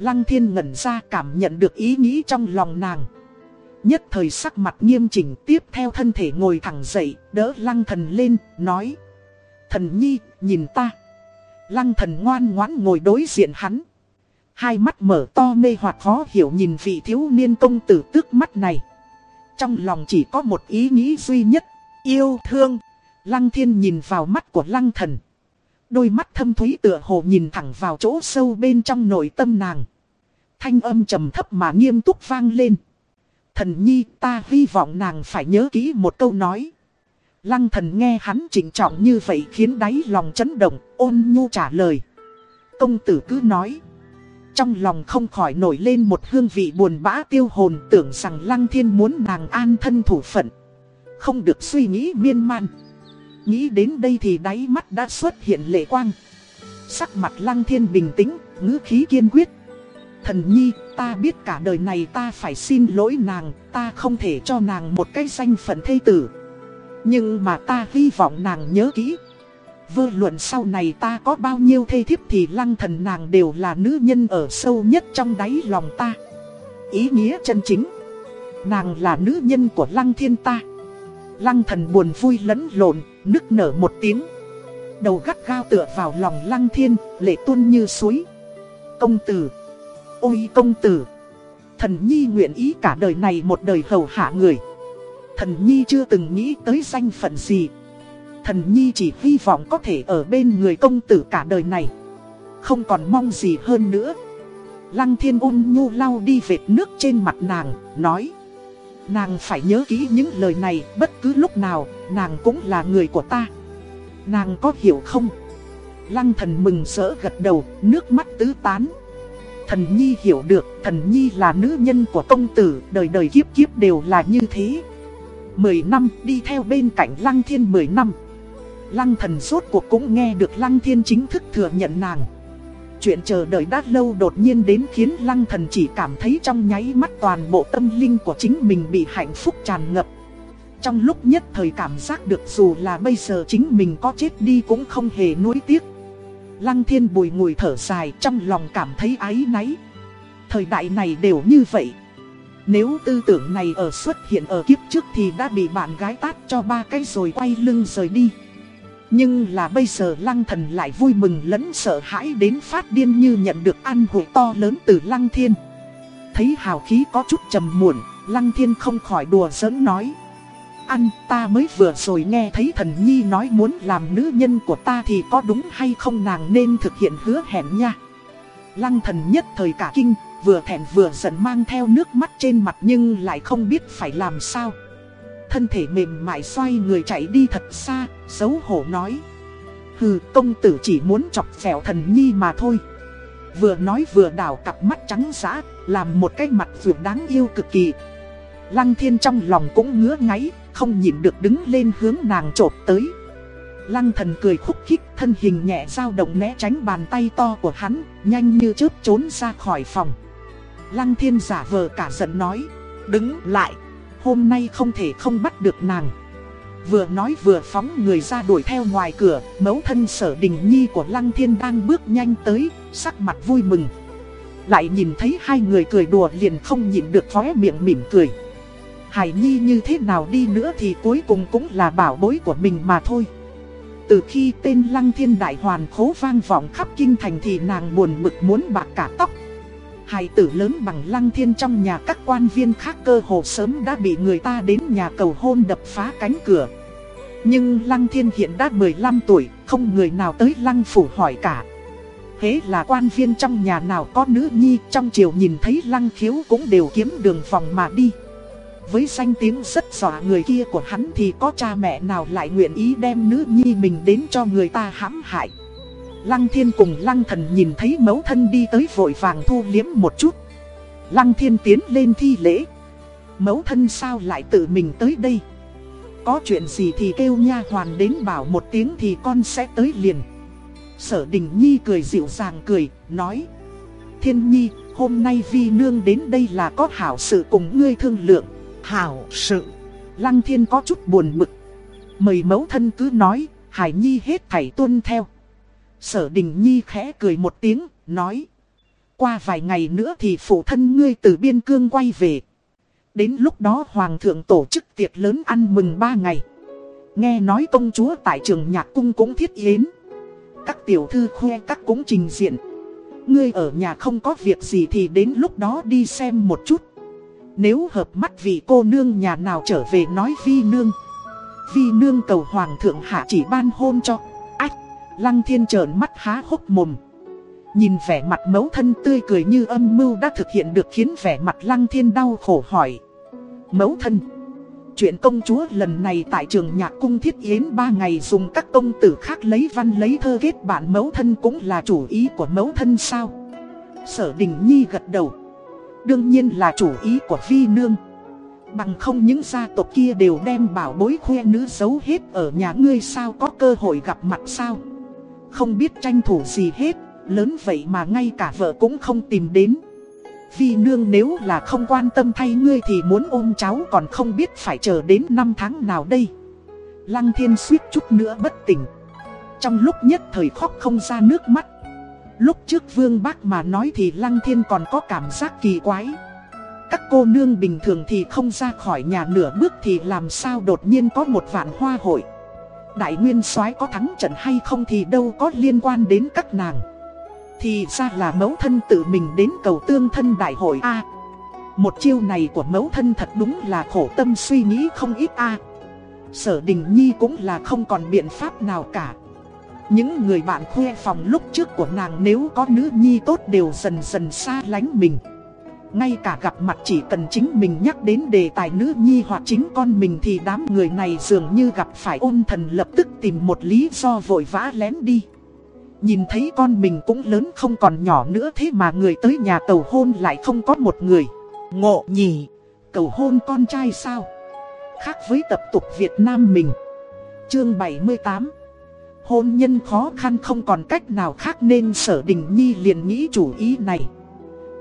Lăng thiên ngẩn ra cảm nhận được ý nghĩ trong lòng nàng. Nhất thời sắc mặt nghiêm chỉnh tiếp theo thân thể ngồi thẳng dậy, đỡ lăng thần lên, nói. Thần nhi, nhìn ta. Lăng thần ngoan ngoãn ngồi đối diện hắn. Hai mắt mở to mê hoặc khó hiểu nhìn vị thiếu niên công tử tước mắt này. Trong lòng chỉ có một ý nghĩ duy nhất, yêu thương. Lăng thiên nhìn vào mắt của lăng thần. Đôi mắt thâm thúy tựa hồ nhìn thẳng vào chỗ sâu bên trong nội tâm nàng. Thanh âm trầm thấp mà nghiêm túc vang lên. Thần nhi ta hy vọng nàng phải nhớ kỹ một câu nói. Lăng thần nghe hắn chỉnh trọng như vậy khiến đáy lòng chấn động, ôn nhu trả lời. Công tử cứ nói. Trong lòng không khỏi nổi lên một hương vị buồn bã tiêu hồn tưởng rằng Lăng Thiên muốn nàng an thân thủ phận. Không được suy nghĩ miên man. Nghĩ đến đây thì đáy mắt đã xuất hiện lệ quang. Sắc mặt Lăng Thiên bình tĩnh, ngữ khí kiên quyết. Thần nhi, ta biết cả đời này ta phải xin lỗi nàng, ta không thể cho nàng một cái danh phận thê tử. Nhưng mà ta hy vọng nàng nhớ kỹ. Vô luận sau này ta có bao nhiêu thê thiếp thì lăng thần nàng đều là nữ nhân ở sâu nhất trong đáy lòng ta. Ý nghĩa chân chính. Nàng là nữ nhân của lăng thiên ta. Lăng thần buồn vui lẫn lộn, nức nở một tiếng. Đầu gắt gao tựa vào lòng lăng thiên, lệ tuôn như suối. Công tử. Ôi công tử. Thần nhi nguyện ý cả đời này một đời hầu hạ người. Thần nhi chưa từng nghĩ tới danh phận gì. Thần nhi chỉ hy vọng có thể ở bên người công tử cả đời này. Không còn mong gì hơn nữa. Lăng thiên ôn nhu lau đi vệt nước trên mặt nàng, nói. Nàng phải nhớ kỹ những lời này bất cứ lúc nào, nàng cũng là người của ta. Nàng có hiểu không? Lăng thần mừng rỡ gật đầu, nước mắt tứ tán. Thần Nhi hiểu được, thần Nhi là nữ nhân của công tử, đời đời kiếp kiếp đều là như thế. Mười năm đi theo bên cạnh Lăng Thiên mười năm. Lăng thần suốt cuộc cũng nghe được Lăng Thiên chính thức thừa nhận nàng. Chuyện chờ đợi đã lâu đột nhiên đến khiến Lăng thần chỉ cảm thấy trong nháy mắt toàn bộ tâm linh của chính mình bị hạnh phúc tràn ngập. Trong lúc nhất thời cảm giác được dù là bây giờ chính mình có chết đi cũng không hề nuối tiếc. Lăng thiên bùi ngùi thở dài trong lòng cảm thấy áy náy. Thời đại này đều như vậy. Nếu tư tưởng này ở xuất hiện ở kiếp trước thì đã bị bạn gái tát cho ba cái rồi quay lưng rời đi. Nhưng là bây giờ lăng thần lại vui mừng lẫn sợ hãi đến phát điên như nhận được ăn hội to lớn từ lăng thiên. Thấy hào khí có chút trầm muộn, lăng thiên không khỏi đùa giỡn nói. Ăn ta mới vừa rồi nghe thấy thần nhi nói muốn làm nữ nhân của ta thì có đúng hay không nàng nên thực hiện hứa hẹn nha. Lăng thần nhất thời cả kinh, vừa thẹn vừa giận mang theo nước mắt trên mặt nhưng lại không biết phải làm sao. Thân thể mềm mại xoay người chạy đi thật xa, xấu hổ nói. Hừ, công tử chỉ muốn chọc phèo thần nhi mà thôi. Vừa nói vừa đảo cặp mắt trắng giã, làm một cái mặt vượt đáng yêu cực kỳ. Lăng thiên trong lòng cũng ngứa ngáy, không nhịn được đứng lên hướng nàng trột tới. Lăng thần cười khúc khích thân hình nhẹ dao động né tránh bàn tay to của hắn, nhanh như chớp trốn ra khỏi phòng. Lăng thiên giả vờ cả giận nói, đứng lại, hôm nay không thể không bắt được nàng. Vừa nói vừa phóng người ra đuổi theo ngoài cửa, mẫu thân sở đình nhi của Lăng Thiên đang bước nhanh tới, sắc mặt vui mừng. Lại nhìn thấy hai người cười đùa liền không nhịn được khóe miệng mỉm cười. Hải Nhi như thế nào đi nữa thì cuối cùng cũng là bảo bối của mình mà thôi. Từ khi tên Lăng Thiên Đại Hoàn khố vang vọng khắp kinh thành thì nàng buồn bực muốn bạc cả tóc. Hải tử lớn bằng Lăng Thiên trong nhà các quan viên khác cơ hồ sớm đã bị người ta đến nhà cầu hôn đập phá cánh cửa. Nhưng Lăng Thiên hiện đã 15 tuổi, không người nào tới Lăng Phủ hỏi cả. Thế là quan viên trong nhà nào có nữ nhi trong triều nhìn thấy Lăng Khiếu cũng đều kiếm đường phòng mà đi. Với danh tiếng rất dọa người kia của hắn thì có cha mẹ nào lại nguyện ý đem nữ nhi mình đến cho người ta hãm hại? Lăng thiên cùng lăng thần nhìn thấy mẫu thân đi tới vội vàng thu liếm một chút. Lăng thiên tiến lên thi lễ. Mẫu thân sao lại tự mình tới đây? Có chuyện gì thì kêu nha hoàn đến bảo một tiếng thì con sẽ tới liền. Sở đình nhi cười dịu dàng cười, nói Thiên nhi, hôm nay vi nương đến đây là có hảo sự cùng ngươi thương lượng. Hảo sự. Lăng thiên có chút buồn bực Mời mẫu thân cứ nói, Hải Nhi hết thảy tuân theo. Sở đình Nhi khẽ cười một tiếng, nói. Qua vài ngày nữa thì phụ thân ngươi từ biên cương quay về. Đến lúc đó Hoàng thượng tổ chức tiệc lớn ăn mừng ba ngày. Nghe nói công chúa tại trường nhạc cung cũng thiết yến. Các tiểu thư khoe các cũng trình diện. Ngươi ở nhà không có việc gì thì đến lúc đó đi xem một chút. Nếu hợp mắt vị cô nương nhà nào trở về nói vi nương. Vi nương cầu hoàng thượng hạ chỉ ban hôn cho. Ách, lăng thiên trợn mắt há hốc mồm. Nhìn vẻ mặt mấu thân tươi cười như âm mưu đã thực hiện được khiến vẻ mặt lăng thiên đau khổ hỏi. Mấu thân Chuyện công chúa lần này tại trường nhạc cung thiết yến ba ngày dùng các công tử khác lấy văn lấy thơ kết bản mấu thân cũng là chủ ý của mấu thân sao? Sở Đình Nhi gật đầu. Đương nhiên là chủ ý của Vi Nương. Bằng không những gia tộc kia đều đem bảo bối khoe nữ giấu hết ở nhà ngươi sao có cơ hội gặp mặt sao? Không biết tranh thủ gì hết, lớn vậy mà ngay cả vợ cũng không tìm đến. Vi nương nếu là không quan tâm thay ngươi thì muốn ôm cháu còn không biết phải chờ đến năm tháng nào đây. Lăng thiên suýt chút nữa bất tỉnh. Trong lúc nhất thời khóc không ra nước mắt Lúc trước vương bác mà nói thì lăng thiên còn có cảm giác kỳ quái. Các cô nương bình thường thì không ra khỏi nhà nửa bước thì làm sao đột nhiên có một vạn hoa hội? Đại nguyên soái có thắng trận hay không thì đâu có liên quan đến các nàng. Thì ra là mẫu thân tự mình đến cầu tương thân đại hội A. Một chiêu này của mẫu thân thật đúng là khổ tâm suy nghĩ không ít A. Sở Đình Nhi cũng là không còn biện pháp nào cả những người bạn khoe phòng lúc trước của nàng nếu có nữ nhi tốt đều dần dần xa lánh mình. Ngay cả gặp mặt chỉ cần chính mình nhắc đến đề tài nữ nhi hoặc chính con mình thì đám người này dường như gặp phải ôn thần lập tức tìm một lý do vội vã lén đi. Nhìn thấy con mình cũng lớn không còn nhỏ nữa thế mà người tới nhà cầu hôn lại không có một người. Ngộ nhỉ, cầu hôn con trai sao? Khác với tập tục Việt Nam mình. Chương 78 Hôn nhân khó khăn không còn cách nào khác nên sở đình nhi liền nghĩ chủ ý này.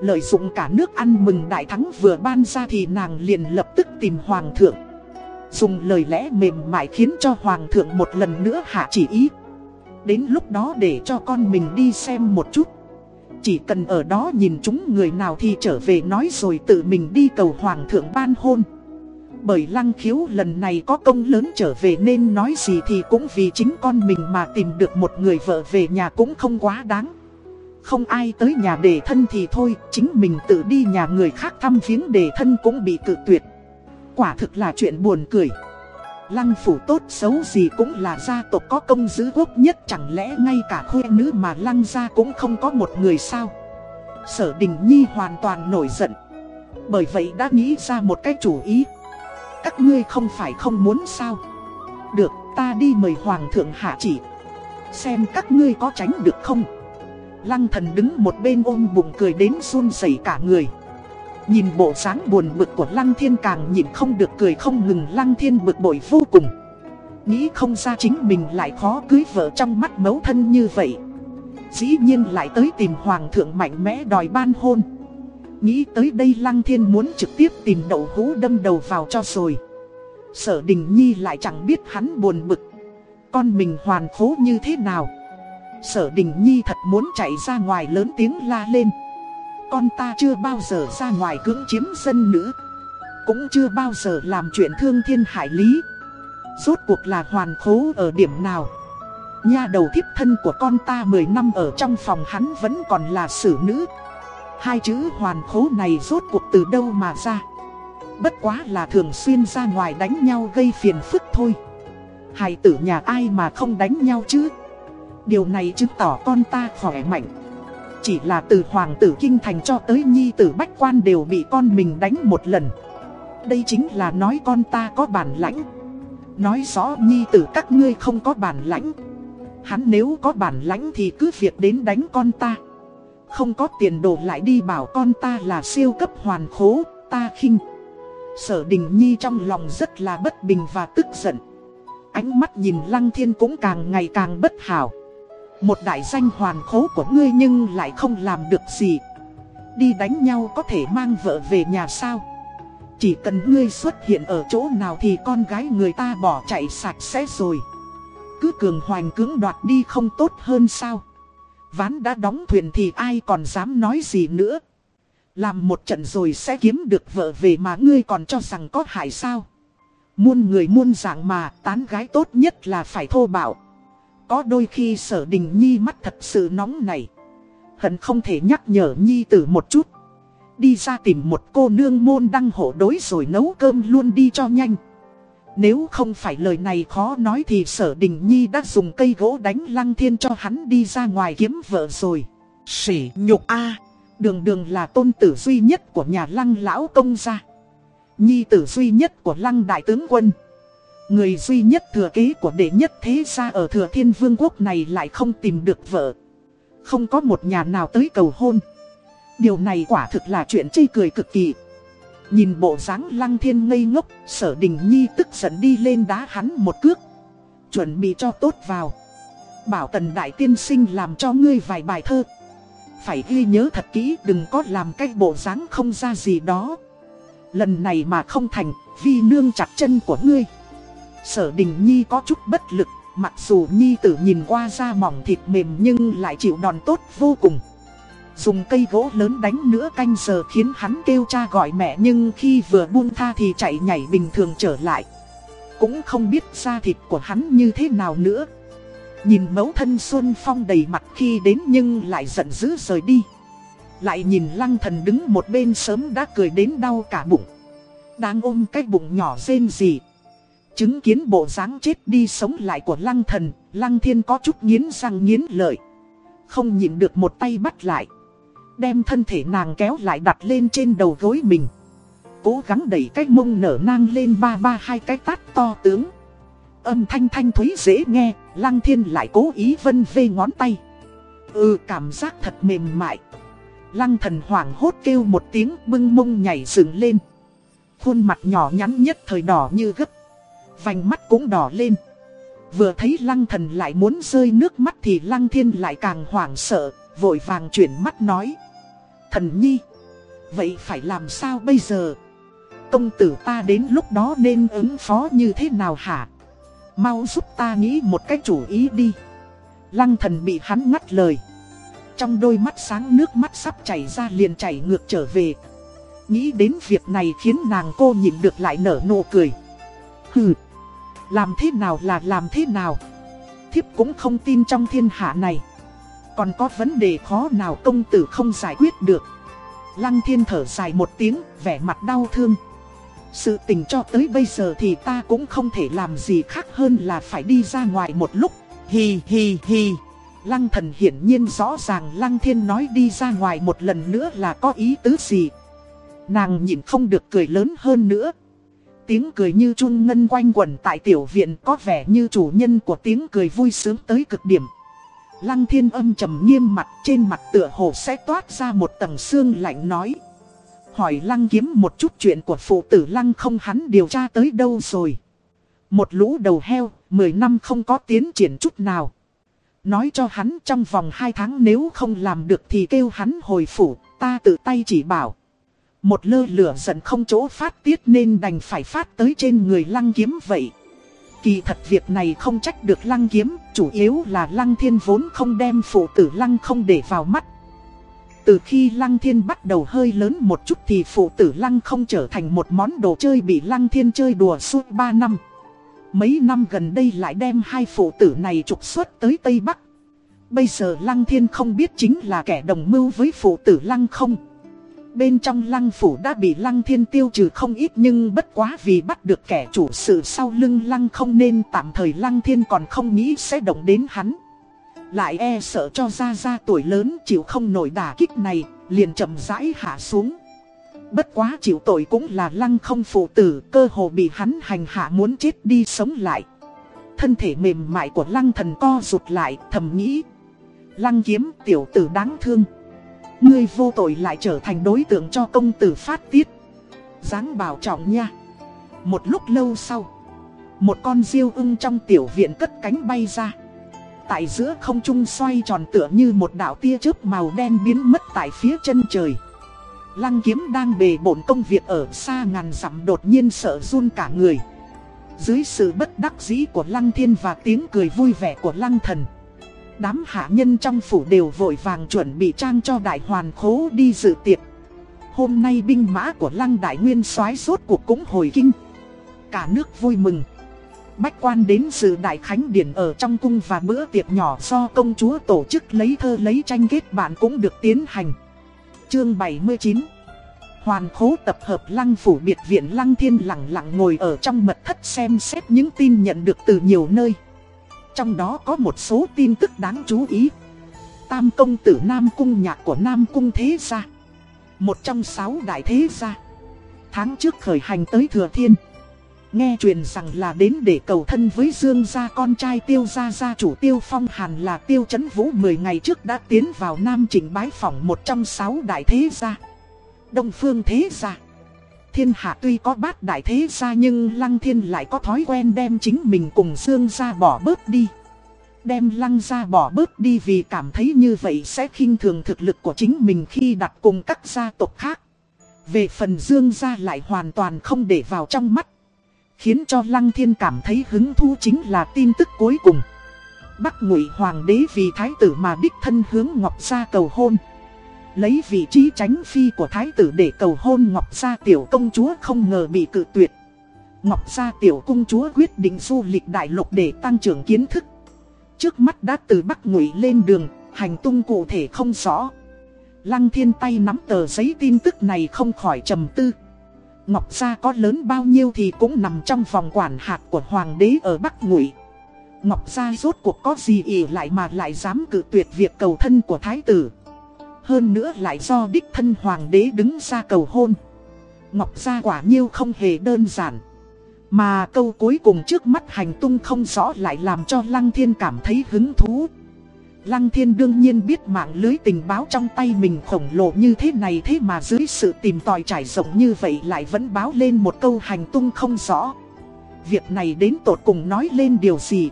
Lợi dụng cả nước ăn mừng đại thắng vừa ban ra thì nàng liền lập tức tìm hoàng thượng. Dùng lời lẽ mềm mại khiến cho hoàng thượng một lần nữa hạ chỉ ý. Đến lúc đó để cho con mình đi xem một chút. Chỉ cần ở đó nhìn chúng người nào thì trở về nói rồi tự mình đi cầu hoàng thượng ban hôn bởi lăng khiếu lần này có công lớn trở về nên nói gì thì cũng vì chính con mình mà tìm được một người vợ về nhà cũng không quá đáng. Không ai tới nhà đề thân thì thôi, chính mình tự đi nhà người khác thăm viếng đề thân cũng bị cự tuyệt. Quả thực là chuyện buồn cười. Lăng phủ tốt xấu gì cũng là gia tộc có công giữ quốc nhất chẳng lẽ ngay cả khuê nữ mà lăng gia cũng không có một người sao. Sở Đình Nhi hoàn toàn nổi giận. Bởi vậy đã nghĩ ra một cái chủ ý. Các ngươi không phải không muốn sao? Được, ta đi mời hoàng thượng hạ chỉ. Xem các ngươi có tránh được không? Lăng thần đứng một bên ôm bụng cười đến run rẩy cả người. Nhìn bộ dáng buồn bực của Lăng Thiên càng nhìn không được cười không ngừng, Lăng Thiên bực bội vô cùng. Nghĩ không ra chính mình lại khó cưới vợ trong mắt mấu thân như vậy. Dĩ nhiên lại tới tìm Hoàng thượng mạnh mẽ đòi ban hôn. Nghĩ tới đây Lăng Thiên muốn trực tiếp tìm đậu hũ đâm đầu vào cho rồi. Sở Đình Nhi lại chẳng biết hắn buồn bực. Con mình hoàn khố như thế nào? Sở Đình Nhi thật muốn chạy ra ngoài lớn tiếng la lên. Con ta chưa bao giờ ra ngoài cưỡng chiếm dân nữ. Cũng chưa bao giờ làm chuyện thương thiên hại lý. Rốt cuộc là hoàn khố ở điểm nào? Nha đầu thiếp thân của con ta 10 năm ở trong phòng hắn vẫn còn là xử nữ. Hai chữ hoàn khố này rốt cuộc từ đâu mà ra? Bất quá là thường xuyên ra ngoài đánh nhau gây phiền phức thôi. Hài tử nhà ai mà không đánh nhau chứ? Điều này chứng tỏ con ta khỏe mạnh. Chỉ là từ hoàng tử kinh thành cho tới nhi tử bách quan đều bị con mình đánh một lần. Đây chính là nói con ta có bản lãnh. Nói rõ nhi tử các ngươi không có bản lãnh. Hắn nếu có bản lãnh thì cứ việc đến đánh con ta. Không có tiền đồ lại đi bảo con ta là siêu cấp hoàn khố, ta khinh. Sở Đình Nhi trong lòng rất là bất bình và tức giận. Ánh mắt nhìn Lăng Thiên cũng càng ngày càng bất hảo. Một đại danh hoàn khố của ngươi nhưng lại không làm được gì. Đi đánh nhau có thể mang vợ về nhà sao? Chỉ cần ngươi xuất hiện ở chỗ nào thì con gái người ta bỏ chạy sạch sẽ rồi. Cứ cường hoành cưỡng đoạt đi không tốt hơn sao? Ván đã đóng thuyền thì ai còn dám nói gì nữa? Làm một trận rồi sẽ kiếm được vợ về mà ngươi còn cho rằng có hại sao? Muôn người muôn dạng mà tán gái tốt nhất là phải thô bạo. Có đôi khi sở đình nhi mắt thật sự nóng này Hận không thể nhắc nhở nhi tử một chút. Đi ra tìm một cô nương môn đăng hộ đối rồi nấu cơm luôn đi cho nhanh. Nếu không phải lời này khó nói thì sở đình nhi đã dùng cây gỗ đánh lăng thiên cho hắn đi ra ngoài kiếm vợ rồi. Sỉ nhục a. Đường đường là tôn tử duy nhất của nhà lăng lão công gia. Nhi tử duy nhất của lăng đại tướng quân. Người duy nhất thừa kế của đệ nhất thế gia ở thừa thiên vương quốc này lại không tìm được vợ. Không có một nhà nào tới cầu hôn. Điều này quả thực là chuyện chê cười cực kỳ Nhìn bộ dáng lăng thiên ngây ngốc Sở đình nhi tức giận đi lên đá hắn một cước Chuẩn bị cho tốt vào Bảo tần đại tiên sinh làm cho ngươi vài bài thơ Phải ghi nhớ thật kỹ đừng có làm cái bộ dáng không ra gì đó Lần này mà không thành, vi nương chặt chân của ngươi. Sở đình nhi có chút bất lực, mặc dù nhi tử nhìn qua da mỏng thịt mềm nhưng lại chịu đòn tốt vô cùng. Dùng cây gỗ lớn đánh nữa canh giờ khiến hắn kêu cha gọi mẹ, nhưng khi vừa buông tha thì chạy nhảy bình thường trở lại. Cũng không biết da thịt của hắn như thế nào nữa. Nhìn mẫu thân Xuân Phong đầy mặt khi đến nhưng lại giận dữ rời đi. Lại nhìn lăng thần đứng một bên sớm đã cười đến đau cả bụng Đang ôm cái bụng nhỏ rên gì Chứng kiến bộ dáng chết đi sống lại của lăng thần, Lăng thiên có chút nghiến răng nghiến lợi Không nhịn được một tay bắt lại Đem thân thể nàng kéo lại đặt lên trên đầu gối mình Cố gắng đẩy cái mông nở nang lên ba ba hai cái tát to tướng Âm thanh thanh thúy dễ nghe Lăng thiên lại cố ý vân vê ngón tay Ừ cảm giác thật mềm mại Lăng thần hoảng hốt kêu một tiếng bưng mông nhảy dựng lên. Khuôn mặt nhỏ nhắn nhất thời đỏ như gấp. Vành mắt cũng đỏ lên. Vừa thấy lăng thần lại muốn rơi nước mắt thì lăng thiên lại càng hoảng sợ, vội vàng chuyển mắt nói. Thần nhi, vậy phải làm sao bây giờ? Công tử ta đến lúc đó nên ứng phó như thế nào hả? Mau giúp ta nghĩ một cách chủ ý đi. Lăng thần bị hắn ngắt lời. Trong đôi mắt sáng nước mắt sắp chảy ra liền chảy ngược trở về Nghĩ đến việc này khiến nàng cô nhìn được lại nở nụ cười Hừ Làm thế nào là làm thế nào Thiếp cũng không tin trong thiên hạ này còn có vấn đề khó nào công tử không giải quyết được Lăng thiên thở dài một tiếng, vẻ mặt đau thương Sự tình cho tới bây giờ thì ta cũng không thể làm gì khác hơn là phải đi ra ngoài một lúc Hi hi hi Lăng thần hiển nhiên rõ ràng Lăng thiên nói đi ra ngoài một lần nữa là có ý tứ gì. Nàng nhìn không được cười lớn hơn nữa. Tiếng cười như chun ngân quanh quẩn tại tiểu viện có vẻ như chủ nhân của tiếng cười vui sướng tới cực điểm. Lăng thiên âm trầm nghiêm mặt trên mặt tựa hồ sẽ toát ra một tầng xương lạnh nói. Hỏi lăng kiếm một chút chuyện của phụ tử lăng không hắn điều tra tới đâu rồi. Một lũ đầu heo, 10 năm không có tiến triển chút nào. Nói cho hắn trong vòng 2 tháng nếu không làm được thì kêu hắn hồi phủ, ta tự tay chỉ bảo. Một lơ lửa giận không chỗ phát tiết nên đành phải phát tới trên người lăng kiếm vậy. Kỳ thật việc này không trách được lăng kiếm, chủ yếu là lăng thiên vốn không đem phụ tử lăng không để vào mắt. Từ khi lăng thiên bắt đầu hơi lớn một chút thì phụ tử lăng không trở thành một món đồ chơi bị lăng thiên chơi đùa suốt 3 năm. Mấy năm gần đây lại đem hai phụ tử này trục xuất tới Tây Bắc. Bây giờ Lăng Thiên không biết chính là kẻ đồng mưu với phụ tử Lăng không. Bên trong Lăng Phủ đã bị Lăng Thiên tiêu trừ không ít nhưng bất quá vì bắt được kẻ chủ sự sau lưng Lăng không nên tạm thời Lăng Thiên còn không nghĩ sẽ động đến hắn. Lại e sợ cho ra ra tuổi lớn chịu không nổi đả kích này, liền chậm rãi hạ xuống. Bất quá chịu tội cũng là lăng không phụ tử, cơ hồ bị hắn hành hạ muốn chết đi sống lại. Thân thể mềm mại của lăng thần co rụt lại, thầm nghĩ. Lăng kiếm tiểu tử đáng thương. Ngươi vô tội lại trở thành đối tượng cho công tử phát tiết. dáng bảo trọng nha. Một lúc lâu sau, một con diêu ưng trong tiểu viện cất cánh bay ra. Tại giữa không trung xoay tròn tựa như một đạo tia chớp màu đen biến mất tại phía chân trời. Lăng kiếm đang bề bổn công việc ở xa ngàn dặm đột nhiên sợ run cả người. Dưới sự bất đắc dĩ của lăng thiên và tiếng cười vui vẻ của lăng thần. Đám hạ nhân trong phủ đều vội vàng chuẩn bị trang cho đại hoàn khố đi dự tiệc. Hôm nay binh mã của lăng đại nguyên soái rốt cuộc cũng hồi kinh. Cả nước vui mừng. Bách quan đến dự đại khánh điển ở trong cung và bữa tiệc nhỏ do công chúa tổ chức lấy thơ lấy tranh kết bạn cũng được tiến hành. Chương 79 Hoàn khố tập hợp lăng phủ biệt viện lăng thiên lặng lặng ngồi ở trong mật thất xem xét những tin nhận được từ nhiều nơi. Trong đó có một số tin tức đáng chú ý. Tam công tử Nam Cung nhạc của Nam Cung Thế Gia. Một trong sáu đại thế gia. Tháng trước khởi hành tới Thừa Thiên. Nghe truyền rằng là đến để cầu thân với Dương gia con trai tiêu gia gia chủ tiêu phong hàn là tiêu chấn vũ 10 ngày trước đã tiến vào Nam Trình bái phỏng một trong sáu đại thế gia. Đông phương thế gia. Thiên hạ tuy có bát đại thế gia nhưng Lăng Thiên lại có thói quen đem chính mình cùng Dương gia bỏ bớt đi. Đem Lăng gia bỏ bớt đi vì cảm thấy như vậy sẽ khinh thường thực lực của chính mình khi đặt cùng các gia tộc khác. Về phần Dương gia lại hoàn toàn không để vào trong mắt. Khiến cho Lăng Thiên cảm thấy hứng thú chính là tin tức cuối cùng. Bắc Ngụy Hoàng đế vì thái tử mà đích thân hướng Ngọc Gia cầu hôn. Lấy vị trí tránh phi của thái tử để cầu hôn Ngọc Gia tiểu công chúa không ngờ bị cự tuyệt. Ngọc Gia tiểu công chúa quyết định du lịch đại lục để tăng trưởng kiến thức. Trước mắt đã từ Bắc Ngụy lên đường, hành tung cụ thể không rõ. Lăng thiên tay nắm tờ giấy tin tức này không khỏi trầm tư. Ngọc Gia có lớn bao nhiêu thì cũng nằm trong vòng quản hạt của Hoàng đế ở Bắc Ngụy. Ngọc Gia rốt cuộc có gì ỉ lại mà lại dám cự tuyệt việc cầu thân của Thái tử. Hơn nữa lại do đích thân Hoàng đế đứng ra cầu hôn. Ngọc Gia quả nhiêu không hề đơn giản. Mà câu cuối cùng trước mắt hành tung không rõ lại làm cho Lăng Thiên cảm thấy hứng thú. Lăng thiên đương nhiên biết mạng lưới tình báo trong tay mình khổng lồ như thế này thế mà dưới sự tìm tòi trải rộng như vậy lại vẫn báo lên một câu hành tung không rõ. Việc này đến tột cùng nói lên điều gì?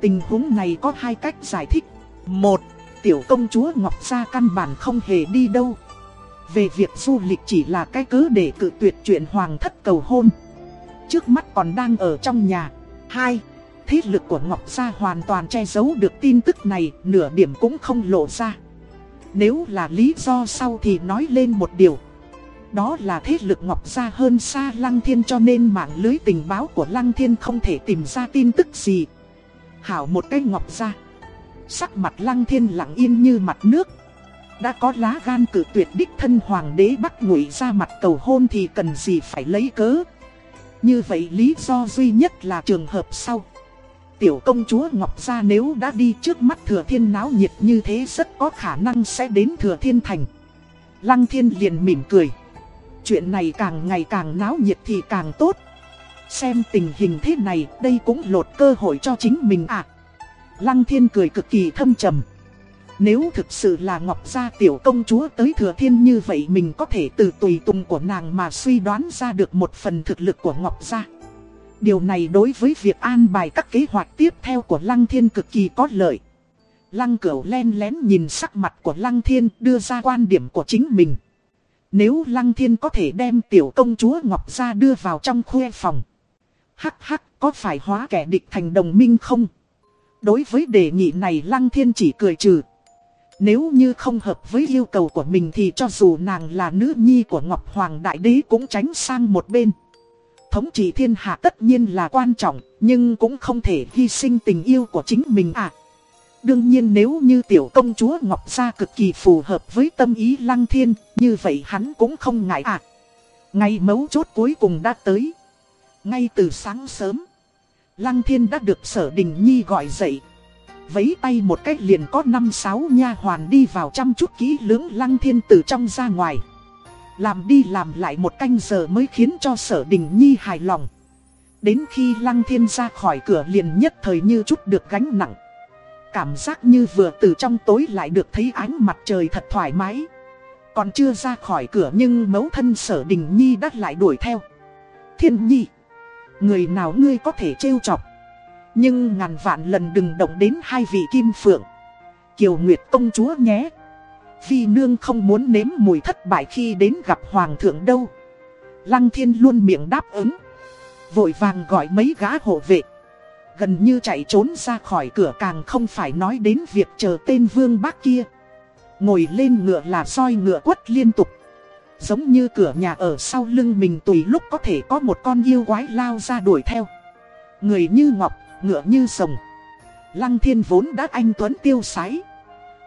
Tình huống này có hai cách giải thích. Một, tiểu công chúa Ngọc Gia căn bản không hề đi đâu. Về việc du lịch chỉ là cái cớ để cự tuyệt chuyện hoàng thất cầu hôn. Trước mắt còn đang ở trong nhà. Hai, thế lực của Ngọc Gia hoàn toàn che giấu được tin tức này, nửa điểm cũng không lộ ra. Nếu là lý do sau thì nói lên một điều. Đó là thế lực Ngọc Gia hơn xa Lăng Thiên cho nên mạng lưới tình báo của Lăng Thiên không thể tìm ra tin tức gì. Hảo một cái Ngọc Gia. Sắc mặt Lăng Thiên lặng yên như mặt nước. Đã có lá gan cử tuyệt đích thân hoàng đế bắt ngụy ra mặt cầu hôn thì cần gì phải lấy cớ. Như vậy lý do duy nhất là trường hợp sau. Tiểu công chúa Ngọc Gia nếu đã đi trước mắt thừa thiên náo nhiệt như thế rất có khả năng sẽ đến thừa thiên thành. Lăng thiên liền mỉm cười. Chuyện này càng ngày càng náo nhiệt thì càng tốt. Xem tình hình thế này, đây cũng lột cơ hội cho chính mình à. Lăng thiên cười cực kỳ thâm trầm. Nếu thực sự là Ngọc Gia tiểu công chúa tới thừa thiên như vậy mình có thể từ tùy tùng của nàng mà suy đoán ra được một phần thực lực của Ngọc Gia. Điều này đối với việc an bài các kế hoạch tiếp theo của Lăng Thiên cực kỳ có lợi. Lăng Cửu len lén nhìn sắc mặt của Lăng Thiên đưa ra quan điểm của chính mình. Nếu Lăng Thiên có thể đem tiểu công chúa Ngọc Gia đưa vào trong khuê phòng. Hắc hắc có phải hóa kẻ địch thành đồng minh không? Đối với đề nghị này Lăng Thiên chỉ cười trừ. Nếu như không hợp với yêu cầu của mình thì cho dù nàng là nữ nhi của Ngọc Hoàng Đại Đế cũng tránh sang một bên. Thống trị thiên hạ tất nhiên là quan trọng, nhưng cũng không thể hy sinh tình yêu của chính mình à. Đương nhiên nếu như tiểu công chúa Ngọc Gia cực kỳ phù hợp với tâm ý lăng thiên, như vậy hắn cũng không ngại à. Ngày mấu chốt cuối cùng đã tới. Ngay từ sáng sớm, lăng thiên đã được sở đình nhi gọi dậy. Vấy tay một cách liền có năm sáu nha hoàn đi vào chăm chút kỹ lưỡng lăng thiên từ trong ra ngoài. Làm đi làm lại một canh giờ mới khiến cho sở đình nhi hài lòng. Đến khi lăng thiên ra khỏi cửa liền nhất thời như chút được gánh nặng. Cảm giác như vừa từ trong tối lại được thấy ánh mặt trời thật thoải mái. Còn chưa ra khỏi cửa nhưng mẫu thân sở đình nhi đã lại đuổi theo. Thiên nhi! Người nào ngươi có thể trêu chọc? Nhưng ngàn vạn lần đừng động đến hai vị kim phượng. Kiều Nguyệt công chúa nhé. Phi nương không muốn nếm mùi thất bại khi đến gặp hoàng thượng đâu. Lăng thiên luôn miệng đáp ứng. Vội vàng gọi mấy gã hộ vệ. Gần như chạy trốn ra khỏi cửa càng không phải nói đến việc chờ tên vương bác kia. Ngồi lên ngựa là soi ngựa quất liên tục. Giống như cửa nhà ở sau lưng mình tùy lúc có thể có một con yêu quái lao ra đuổi theo. Người như ngọc, ngựa như sồng Lăng thiên vốn đã anh Tuấn tiêu sái.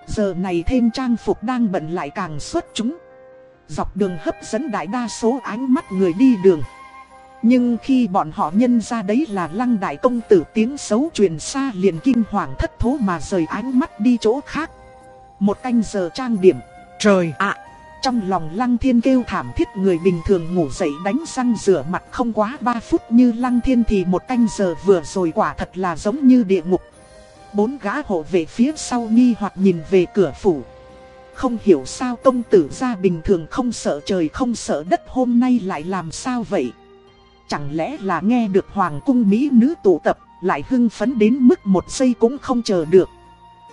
Giờ này thêm trang phục đang bận lại càng xuất chúng. Dọc đường hấp dẫn đại đa số ánh mắt người đi đường. Nhưng khi bọn họ nhân ra đấy là lăng đại công tử tiếng xấu truyền xa liền kinh hoàng thất thố mà rời ánh mắt đi chỗ khác. Một canh giờ trang điểm. Trời ạ! Trong lòng lăng thiên kêu thảm thiết người bình thường ngủ dậy đánh răng rửa mặt không quá 3 phút như lăng thiên thì một canh giờ vừa rồi quả thật là giống như địa ngục. Bốn gã hộ vệ phía sau nghi hoặc nhìn về cửa phủ. Không hiểu sao công tử ra bình thường không sợ trời không sợ đất hôm nay lại làm sao vậy? Chẳng lẽ là nghe được hoàng cung mỹ nữ tụ tập, Lại hưng phấn đến mức một giây cũng không chờ được?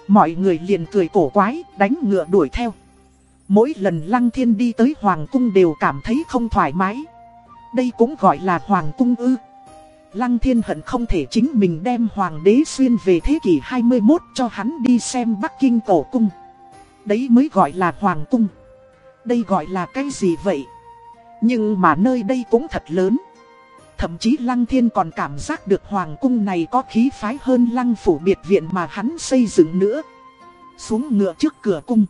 Mọi người liền cười cổ quái, đánh ngựa đuổi theo. Mỗi lần lăng thiên đi tới hoàng cung đều cảm thấy không thoải mái Đây cũng gọi là hoàng cung ư Lăng thiên hận không thể chính mình đem hoàng đế xuyên về thế kỷ 21 cho hắn đi xem Bắc Kinh cổ cung. Đấy mới gọi là hoàng cung. Đây gọi là cái gì vậy? Nhưng mà nơi đây cũng thật lớn. Thậm chí Lăng Thiên còn cảm giác được hoàng cung này có khí phái hơn Lăng phủ biệt viện mà hắn xây dựng nữa. Xuống ngựa trước cửa cung.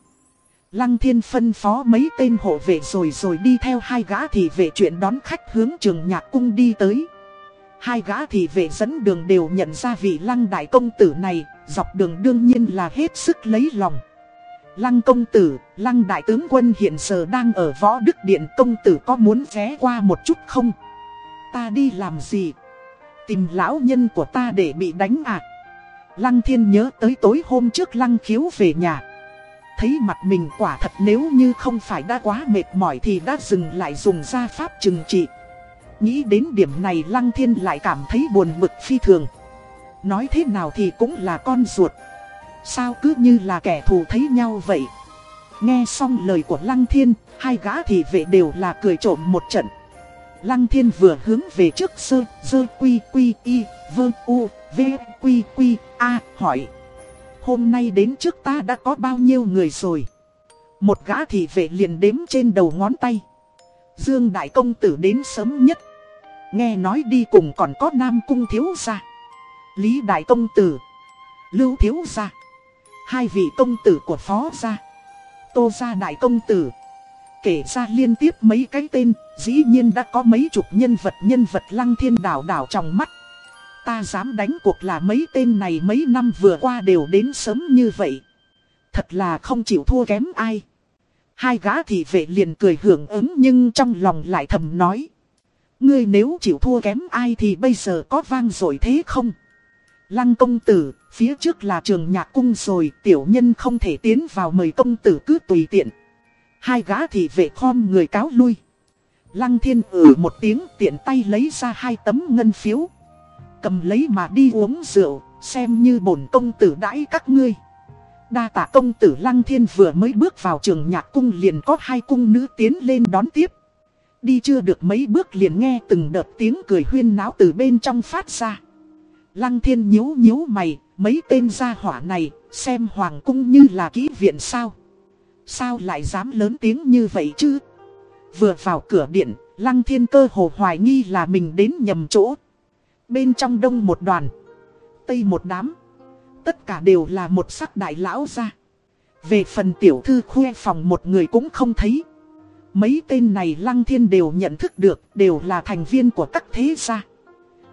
Lăng Thiên phân phó mấy tên hộ vệ rồi rồi đi theo hai gã thì vệ chuyện đón khách hướng trường nhạc cung đi tới. Hai gã thị vệ dẫn đường đều nhận ra vị lăng đại công tử này, dọc đường đương nhiên là hết sức lấy lòng. Lăng công tử, lăng đại tướng quân hiện giờ đang ở võ đức điện công tử có muốn ghé qua một chút không? Ta đi làm gì? Tìm lão nhân của ta để bị đánh à? Lăng thiên nhớ tới tối hôm trước lăng khiếu về nhà. Thấy mặt mình quả thật nếu như không phải đã quá mệt mỏi thì đã dừng lại dùng gia pháp trừng trị. Nghĩ đến điểm này Lăng Thiên lại cảm thấy buồn bực phi thường. Nói thế nào thì cũng là con ruột. Sao cứ như là kẻ thù thấy nhau vậy? Nghe xong lời của Lăng Thiên, hai gã thị vệ đều là cười trộm một trận. Lăng Thiên vừa hướng về trước sơ, dơ quy quy y, vơ u, v quy quy a hỏi. Hôm nay đến trước ta đã có bao nhiêu người rồi? Một gã thị vệ liền đếm trên đầu ngón tay. Dương Đại Công Tử đến sớm nhất. Nghe nói đi cùng còn có Nam Cung Thiếu Gia Lý Đại Công Tử, Lưu Thiếu Gia Hai vị công tử của Phó Gia Tô Gia Đại Công Tử Kể ra liên tiếp mấy cái tên, Dĩ nhiên đã có mấy chục nhân vật nhân vật lăng thiên đảo đảo trong mắt Ta dám đánh cuộc là mấy tên này mấy năm vừa qua đều đến sớm như vậy Thật là không chịu thua kém ai Hai gã thị vệ liền cười hưởng ứng nhưng trong lòng lại thầm nói Ngươi nếu chịu thua kém ai thì bây giờ có vang rồi thế không? Lăng công tử, phía trước là trường nhạc cung rồi, tiểu nhân không thể tiến vào mời công tử cứ tùy tiện. Hai gã thị vệ khom người cáo lui. Lăng thiên ử một tiếng tiện tay lấy ra hai tấm ngân phiếu. Cầm lấy mà đi uống rượu, xem như bổn công tử đãi các ngươi. Đa tạ công tử Lăng Thiên vừa mới bước vào trường nhạc cung liền có hai cung nữ tiến lên đón tiếp. Đi chưa được mấy bước liền nghe từng đợt tiếng cười huyên náo từ bên trong phát ra. Lăng thiên nhíu nhíu mày, mấy tên gia hỏa này, xem hoàng cung như là kỹ viện sao. Sao lại dám lớn tiếng như vậy chứ? Vừa vào cửa điện, lăng thiên cơ hồ hoài nghi là mình đến nhầm chỗ. Bên trong đông một đoàn, tây một đám, tất cả đều là một sắc đại lão gia. Về phần tiểu thư khuê phòng một người cũng không thấy. Mấy tên này Lăng Thiên đều nhận thức được, đều là thành viên của các thế gia.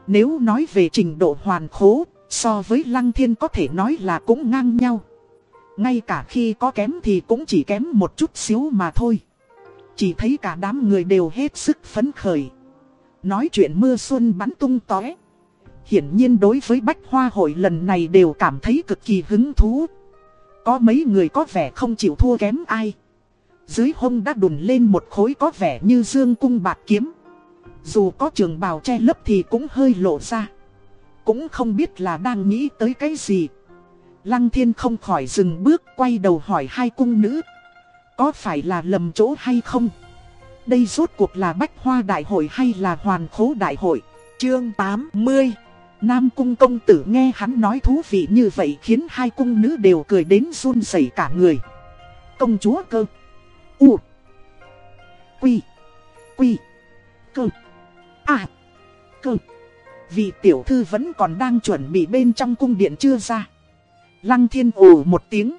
Nếu nói về trình độ hoàn khố, so với Lăng Thiên có thể nói là cũng ngang nhau. Ngay cả khi có kém thì cũng chỉ kém một chút xíu mà thôi. Chỉ thấy cả đám người đều hết sức phấn khởi. Nói chuyện mưa xuân bắn tung tóe. Hiển nhiên đối với bách hoa hội lần này đều cảm thấy cực kỳ hứng thú. Có mấy người có vẻ không chịu thua kém ai. Dưới hông đã đùn lên một khối có vẻ như dương cung bạc kiếm. Dù có trường bào che lấp thì cũng hơi lộ ra. Cũng không biết là đang nghĩ tới cái gì. Lăng thiên không khỏi dừng bước, quay đầu hỏi hai cung nữ. Có phải là lầm chỗ hay không? Đây rốt cuộc là bách hoa đại hội hay là hoàn khố đại hội? Chương 80 Nam cung công tử nghe hắn nói thú vị như vậy khiến hai cung nữ đều cười đến run rẩy cả người. Công chúa cơ. U. Quy. Quy. Cơ. À. Cơ. Vị tiểu thư vẫn còn đang chuẩn bị bên trong cung điện chưa ra. Lăng thiên ồ một tiếng.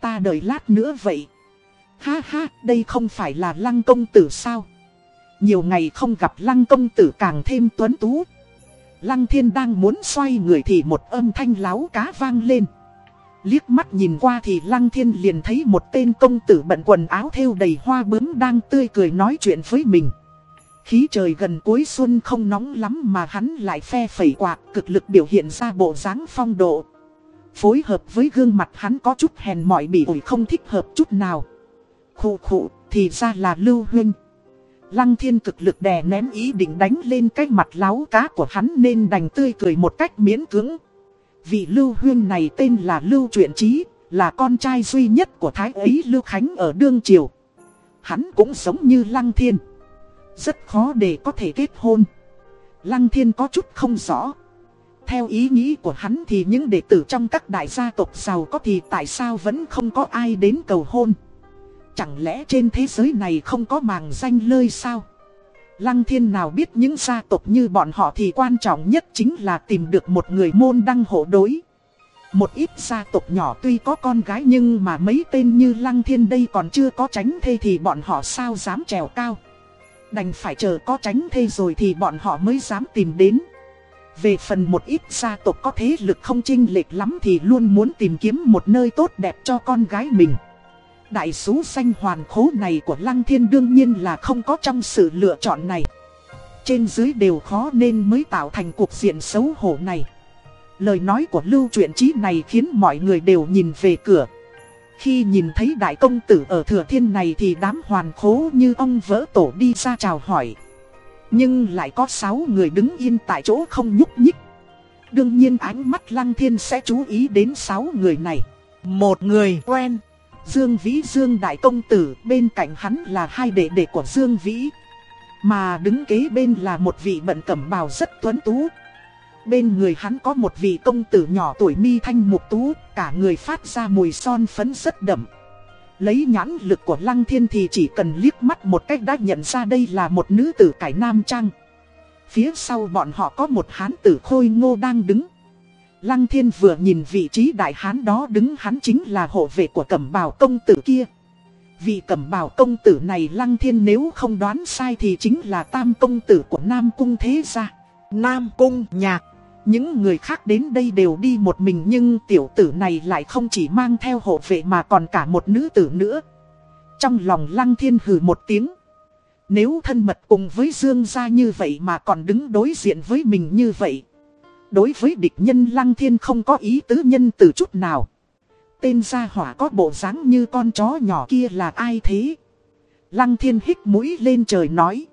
Ta đợi lát nữa vậy. Ha ha, đây không phải là lăng công tử sao? Nhiều ngày không gặp lăng công tử càng thêm tuấn tú. Lăng thiên đang muốn xoay người thì một âm thanh láo cá vang lên. Liếc mắt nhìn qua thì lăng thiên liền thấy một tên công tử bận quần áo thêu đầy hoa bướm đang tươi cười nói chuyện với mình. Khí trời gần cuối xuân không nóng lắm mà hắn lại phe phẩy quạt cực lực biểu hiện ra bộ dáng phong độ. Phối hợp với gương mặt hắn có chút hèn mỏi bị ủi không thích hợp chút nào. Khụ khụ, thì ra là Lưu Huynh. Lăng thiên cực lực đè ném ý định đánh lên cái mặt láo cá của hắn nên đành tươi cười một cách miễn cưỡng. Vị Lưu Huyên này tên là Lưu Truyện Trí, là con trai duy nhất của Thái ấy Lưu Khánh ở Đương Triều. Hắn cũng giống như Lăng Thiên. Rất khó để có thể kết hôn. Lăng Thiên có chút không rõ. Theo ý nghĩ của hắn thì những đệ tử trong các đại gia tộc giàu có thì tại sao vẫn không có ai đến cầu hôn. Chẳng lẽ trên thế giới này không có màng danh lơi sao? Lăng thiên nào biết những gia tộc như bọn họ thì quan trọng nhất chính là tìm được một người môn đăng hộ đối. Một ít gia tộc nhỏ tuy có con gái nhưng mà mấy tên như Lăng Thiên đây còn chưa có tránh thê thì bọn họ sao dám trèo cao. Đành phải chờ có tránh thê rồi thì bọn họ mới dám tìm đến. Về phần một ít gia tộc có thế lực không chinh lệch lắm thì luôn muốn tìm kiếm một nơi tốt đẹp cho con gái mình. Đại sú xanh hoàn khố này của Lăng Thiên đương nhiên là không có trong sự lựa chọn này. Trên dưới đều khó nên mới tạo thành cuộc diện xấu hổ này. Lời nói của lưu truyện trí này khiến mọi người đều nhìn về cửa. Khi nhìn thấy đại công tử ở thừa thiên này thì đám hoàn khố như ông vỡ tổ đi ra chào hỏi. Nhưng lại có 6 người đứng yên tại chỗ không nhúc nhích. Đương nhiên ánh mắt Lăng Thiên sẽ chú ý đến 6 người này. Một người quen. Dương Vĩ Dương Đại Công Tử, bên cạnh hắn là hai đệ đệ của Dương Vĩ. Mà đứng kế bên là một vị bận cẩm bào rất tuấn tú. Bên người hắn có một vị công tử nhỏ tuổi mi thanh mục tú, cả người phát ra mùi son phấn rất đậm. Lấy nhãn lực của Lăng Thiên thì chỉ cần liếc mắt một cách đã nhận ra đây là một nữ tử cải nam trang. Phía sau bọn họ có một hán tử khôi ngô đang đứng. Lăng thiên vừa nhìn vị trí đại hán đó đứng hắn chính là hộ vệ của cẩm bào công tử kia. Vị cẩm bào công tử này lăng thiên nếu không đoán sai thì chính là tam công tử của Nam Cung Thế Gia. Nam Cung Nhạc. Những người khác đến đây đều đi một mình nhưng tiểu tử này lại không chỉ mang theo hộ vệ mà còn cả một nữ tử nữa. Trong lòng lăng thiên hừ một tiếng. Nếu thân mật cùng với Dương gia như vậy mà còn đứng đối diện với mình như vậy đối với địch nhân Lăng Thiên không có ý tứ nhân từ chút nào. Tên gia hỏa có bộ dáng như con chó nhỏ kia là ai thế? Lăng Thiên hít mũi lên trời nói.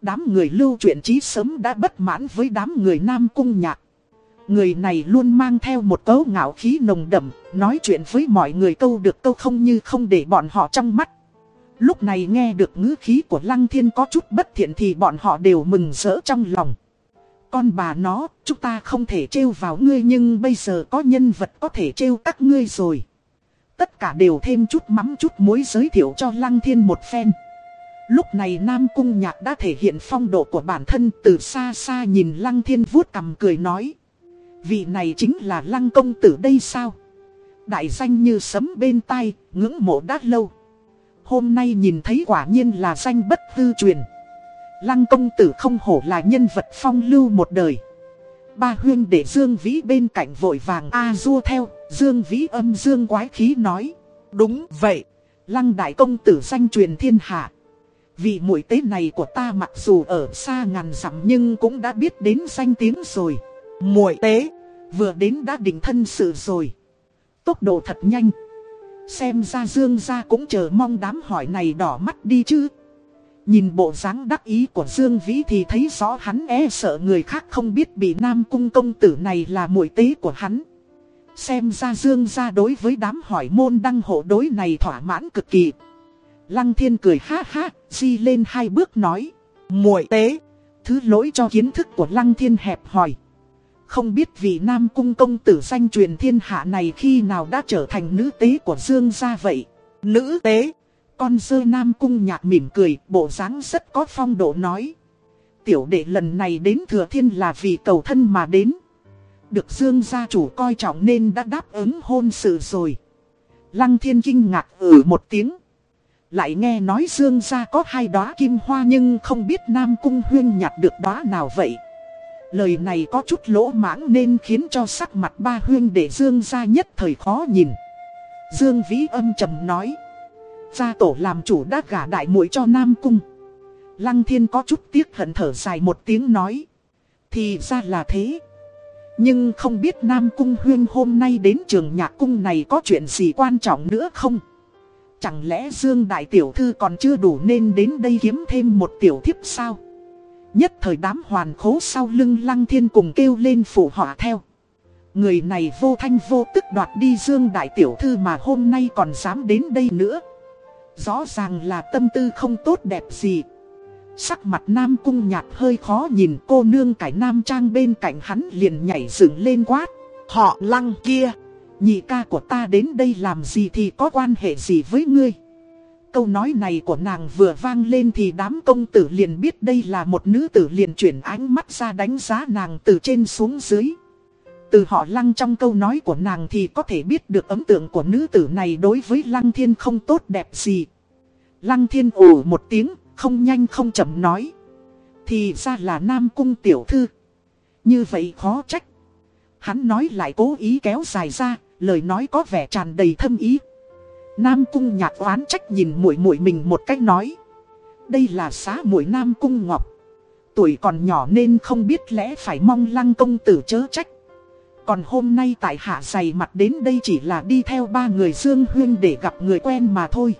Đám người lưu chuyện trí sớm đã bất mãn với đám người Nam Cung Nhạc. Người này luôn mang theo một cấu ngạo khí nồng đậm, nói chuyện với mọi người câu được câu không như không để bọn họ trong mắt. Lúc này nghe được ngữ khí của Lăng Thiên có chút bất thiện thì bọn họ đều mừng rỡ trong lòng. Con bà nó, chúng ta không thể trêu vào ngươi nhưng bây giờ có nhân vật có thể trêu các ngươi rồi. Tất cả đều thêm chút mắm chút muối giới thiệu cho Lăng Thiên một phen. Lúc này Nam Cung Nhạc đã thể hiện phong độ của bản thân từ xa xa nhìn Lăng Thiên vuốt cằm cười nói. Vị này chính là Lăng Công Tử đây sao? Đại danh như sấm bên tai, ngưỡng mộ đã lâu. Hôm nay nhìn thấy quả nhiên là danh bất hư truyền. Lăng công tử không hổ là nhân vật phong lưu một đời. Ba huyên để Dương Vĩ bên cạnh vội vàng A du theo, Dương Vĩ âm Dương quái khí nói. Đúng vậy, Lăng đại công tử danh truyền thiên hạ. Vị muội tế này của ta mặc dù ở xa ngàn dặm nhưng cũng đã biết đến danh tiếng rồi. muội tế, vừa đến đã định thân sự rồi. Tốc độ thật nhanh. Xem ra Dương gia cũng chờ mong đám hỏi này đỏ mắt đi chứ. Nhìn bộ dáng đắc ý của Dương Vĩ thì thấy rõ hắn e sợ người khác không biết bị Nam Cung công tử này là muội tế của hắn. Xem ra Dương gia đối với đám hỏi môn đăng hộ đối này thỏa mãn cực kỳ. Lăng thiên cười ha ha, di lên hai bước nói. muội tế, Thứ lỗi cho kiến thức của lăng thiên hẹp hỏi. Không biết vị Nam Cung công tử danh truyền thiên hạ này khi nào đã trở thành nữ tế của Dương gia vậy. nữ tế, con dơ Nam Cung nhạc mỉm cười, bộ dáng rất có phong độ nói. Tiểu đệ lần này đến Thừa Thiên là vì cầu thân mà đến. Được Dương gia chủ coi trọng nên đã đáp ứng hôn sự rồi. Lăng thiên kinh ngạc ử một tiếng. Lại nghe nói Dương gia có hai đóa kim hoa nhưng không biết Nam Cung huyên nhặt được đóa nào vậy. Lời này có chút lỗ mãng nên khiến cho sắc mặt ba huyên để Dương gia nhất thời khó nhìn. Dương Vĩ âm trầm nói. Gia tổ làm chủ đã gả đại muội cho Nam Cung. Lăng thiên có chút tiếc hận thở dài một tiếng nói. Thì ra là thế. Nhưng không biết Nam Cung Huyên hôm nay đến trường nhạc cung này có chuyện gì quan trọng nữa không? Chẳng lẽ Dương Đại Tiểu Thư còn chưa đủ nên đến đây kiếm thêm một tiểu thiếp sao? Nhất thời đám hoàn khố sau lưng Lăng Thiên cùng kêu lên phụ họa theo. Người này vô thanh vô tức đoạt đi Dương Đại Tiểu Thư mà hôm nay còn dám đến đây nữa. Rõ ràng là tâm tư không tốt đẹp gì. Sắc mặt Nam Cung nhạt hơi khó nhìn cô nương cải Nam Trang bên cạnh hắn liền nhảy dựng lên quát. họ lăng kia, Nhị ca của ta đến đây làm gì thì có quan hệ gì với ngươi? Câu nói này của nàng vừa vang lên thì đám công tử liền biết đây là một nữ tử liền chuyển ánh mắt ra đánh giá nàng từ trên xuống dưới. Từ họ lăng trong câu nói của nàng thì có thể biết được ấn tượng của nữ tử này đối với lăng thiên không tốt đẹp gì. Lăng thiên ủ một tiếng, không nhanh không chậm nói. Thì ra là nam cung tiểu thư. Như vậy khó trách. Hắn nói lại cố ý kéo dài ra, lời nói có vẻ tràn đầy thâm ý. Nam cung nhạt oán trách nhìn muội muội mình một cách nói. Đây là xá muội Nam cung ngọc. Tuổi còn nhỏ nên không biết lẽ phải mong lăng công tử chớ trách. Còn hôm nay tại hạ dày mặt đến đây chỉ là đi theo ba người Dương Huyên để gặp người quen mà thôi.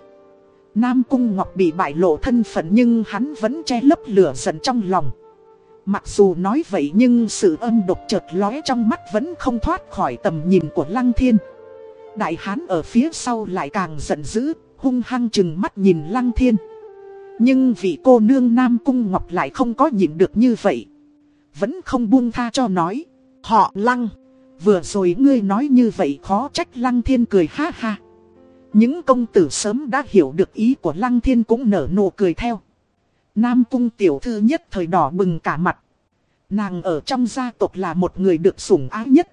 Nam Cung Ngọc bị bại lộ thân phận nhưng hắn vẫn che lấp lửa giận trong lòng. Mặc dù nói vậy nhưng sự âm độc chợt lóe trong mắt vẫn không thoát khỏi tầm nhìn của Lăng Thiên. Đại hán ở phía sau lại càng giận dữ, hung hăng chừng mắt nhìn Lăng Thiên. Nhưng vị cô nương Nam Cung Ngọc lại không có nhịn được như vậy. Vẫn không buông tha cho nói. họ lăng, Vừa rồi ngươi nói như vậy khó trách Lăng Thiên cười ha ha. Những công tử sớm đã hiểu được ý của Lăng Thiên cũng nở nụ cười theo. Nam cung tiểu thư nhất thời đỏ bừng cả mặt. Nàng ở trong gia tộc là một người được sủng ái nhất.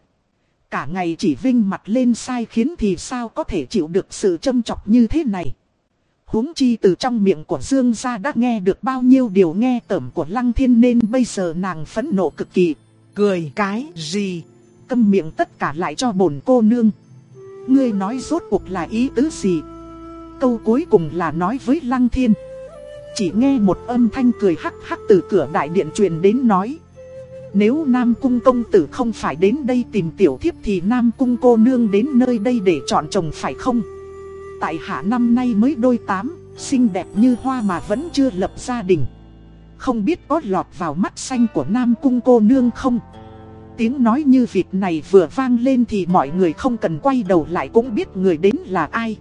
Cả ngày chỉ vinh mặt lên sai khiến thì sao có thể chịu được sự châm chọc như thế này. huống chi từ trong miệng của Dương gia đã nghe được bao nhiêu điều nghe tẩm của Lăng Thiên nên bây giờ nàng phẫn nộ cực kỳ. cười cái gì? Câm miệng tất cả lại cho bổn cô nương. Ngươi nói rốt cuộc là ý tứ gì? Câu cuối cùng là nói với Lăng Thiên. Chỉ nghe một âm thanh cười hắc hắc từ cửa đại điện truyền đến nói. Nếu Nam Cung công tử không phải đến đây tìm tiểu thiếp thì Nam Cung cô nương đến nơi đây để chọn chồng phải không? Tại hạ năm nay mới đôi tám, xinh đẹp như hoa mà vẫn chưa lập gia đình. Không biết có lọt vào mắt xanh của Nam Cung cô nương không? Tiếng nói như việc này vừa vang lên thì mọi người không cần quay đầu lại cũng biết người đến là ai.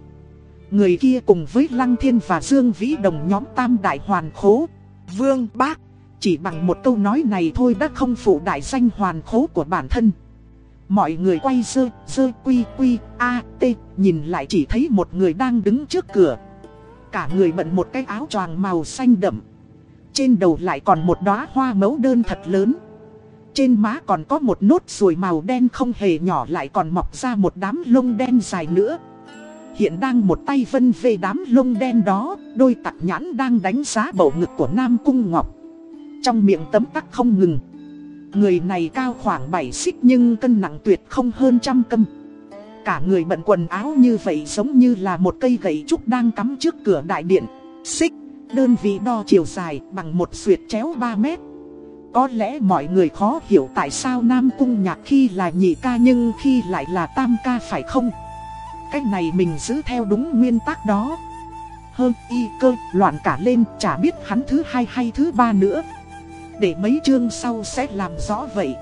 Người kia cùng với Lăng Thiên và Dương Vĩ đồng nhóm tam đại hoàn khố. Vương bác, Chỉ bằng một câu nói này thôi đã không phụ đại danh hoàn khố của bản thân. Mọi người quay dơ, dơ quy quy, a, t, nhìn lại chỉ thấy một người đang đứng trước cửa. Cả người bận một cái áo choàng màu xanh đậm. Trên đầu lại còn một đóa hoa mẫu đơn thật lớn. Trên má còn có một nốt ruồi màu đen không hề nhỏ lại còn mọc ra một đám lông đen dài nữa. Hiện đang một tay vân về đám lông đen đó, đôi tặc nhãn đang đánh giá bầu ngực của Nam Cung Ngọc. Trong miệng tấm tắc không ngừng. Người này cao khoảng 7 xích nhưng cân nặng tuyệt không hơn trăm cân. Cả người bận quần áo như vậy giống như là một cây gậy trúc đang cắm trước cửa đại điện. xích, đơn vị đo chiều dài bằng một xuyệt chéo 3 mét. Có lẽ mọi người khó hiểu tại sao Nam Cung Nhạc khi là nhị ca nhưng khi lại là tam ca phải không? Cách này mình giữ theo đúng nguyên tắc đó. Hơn y cơ loạn cả lên, chả biết hắn thứ hai hay thứ ba nữa. Để mấy chương sau sẽ làm rõ vậy.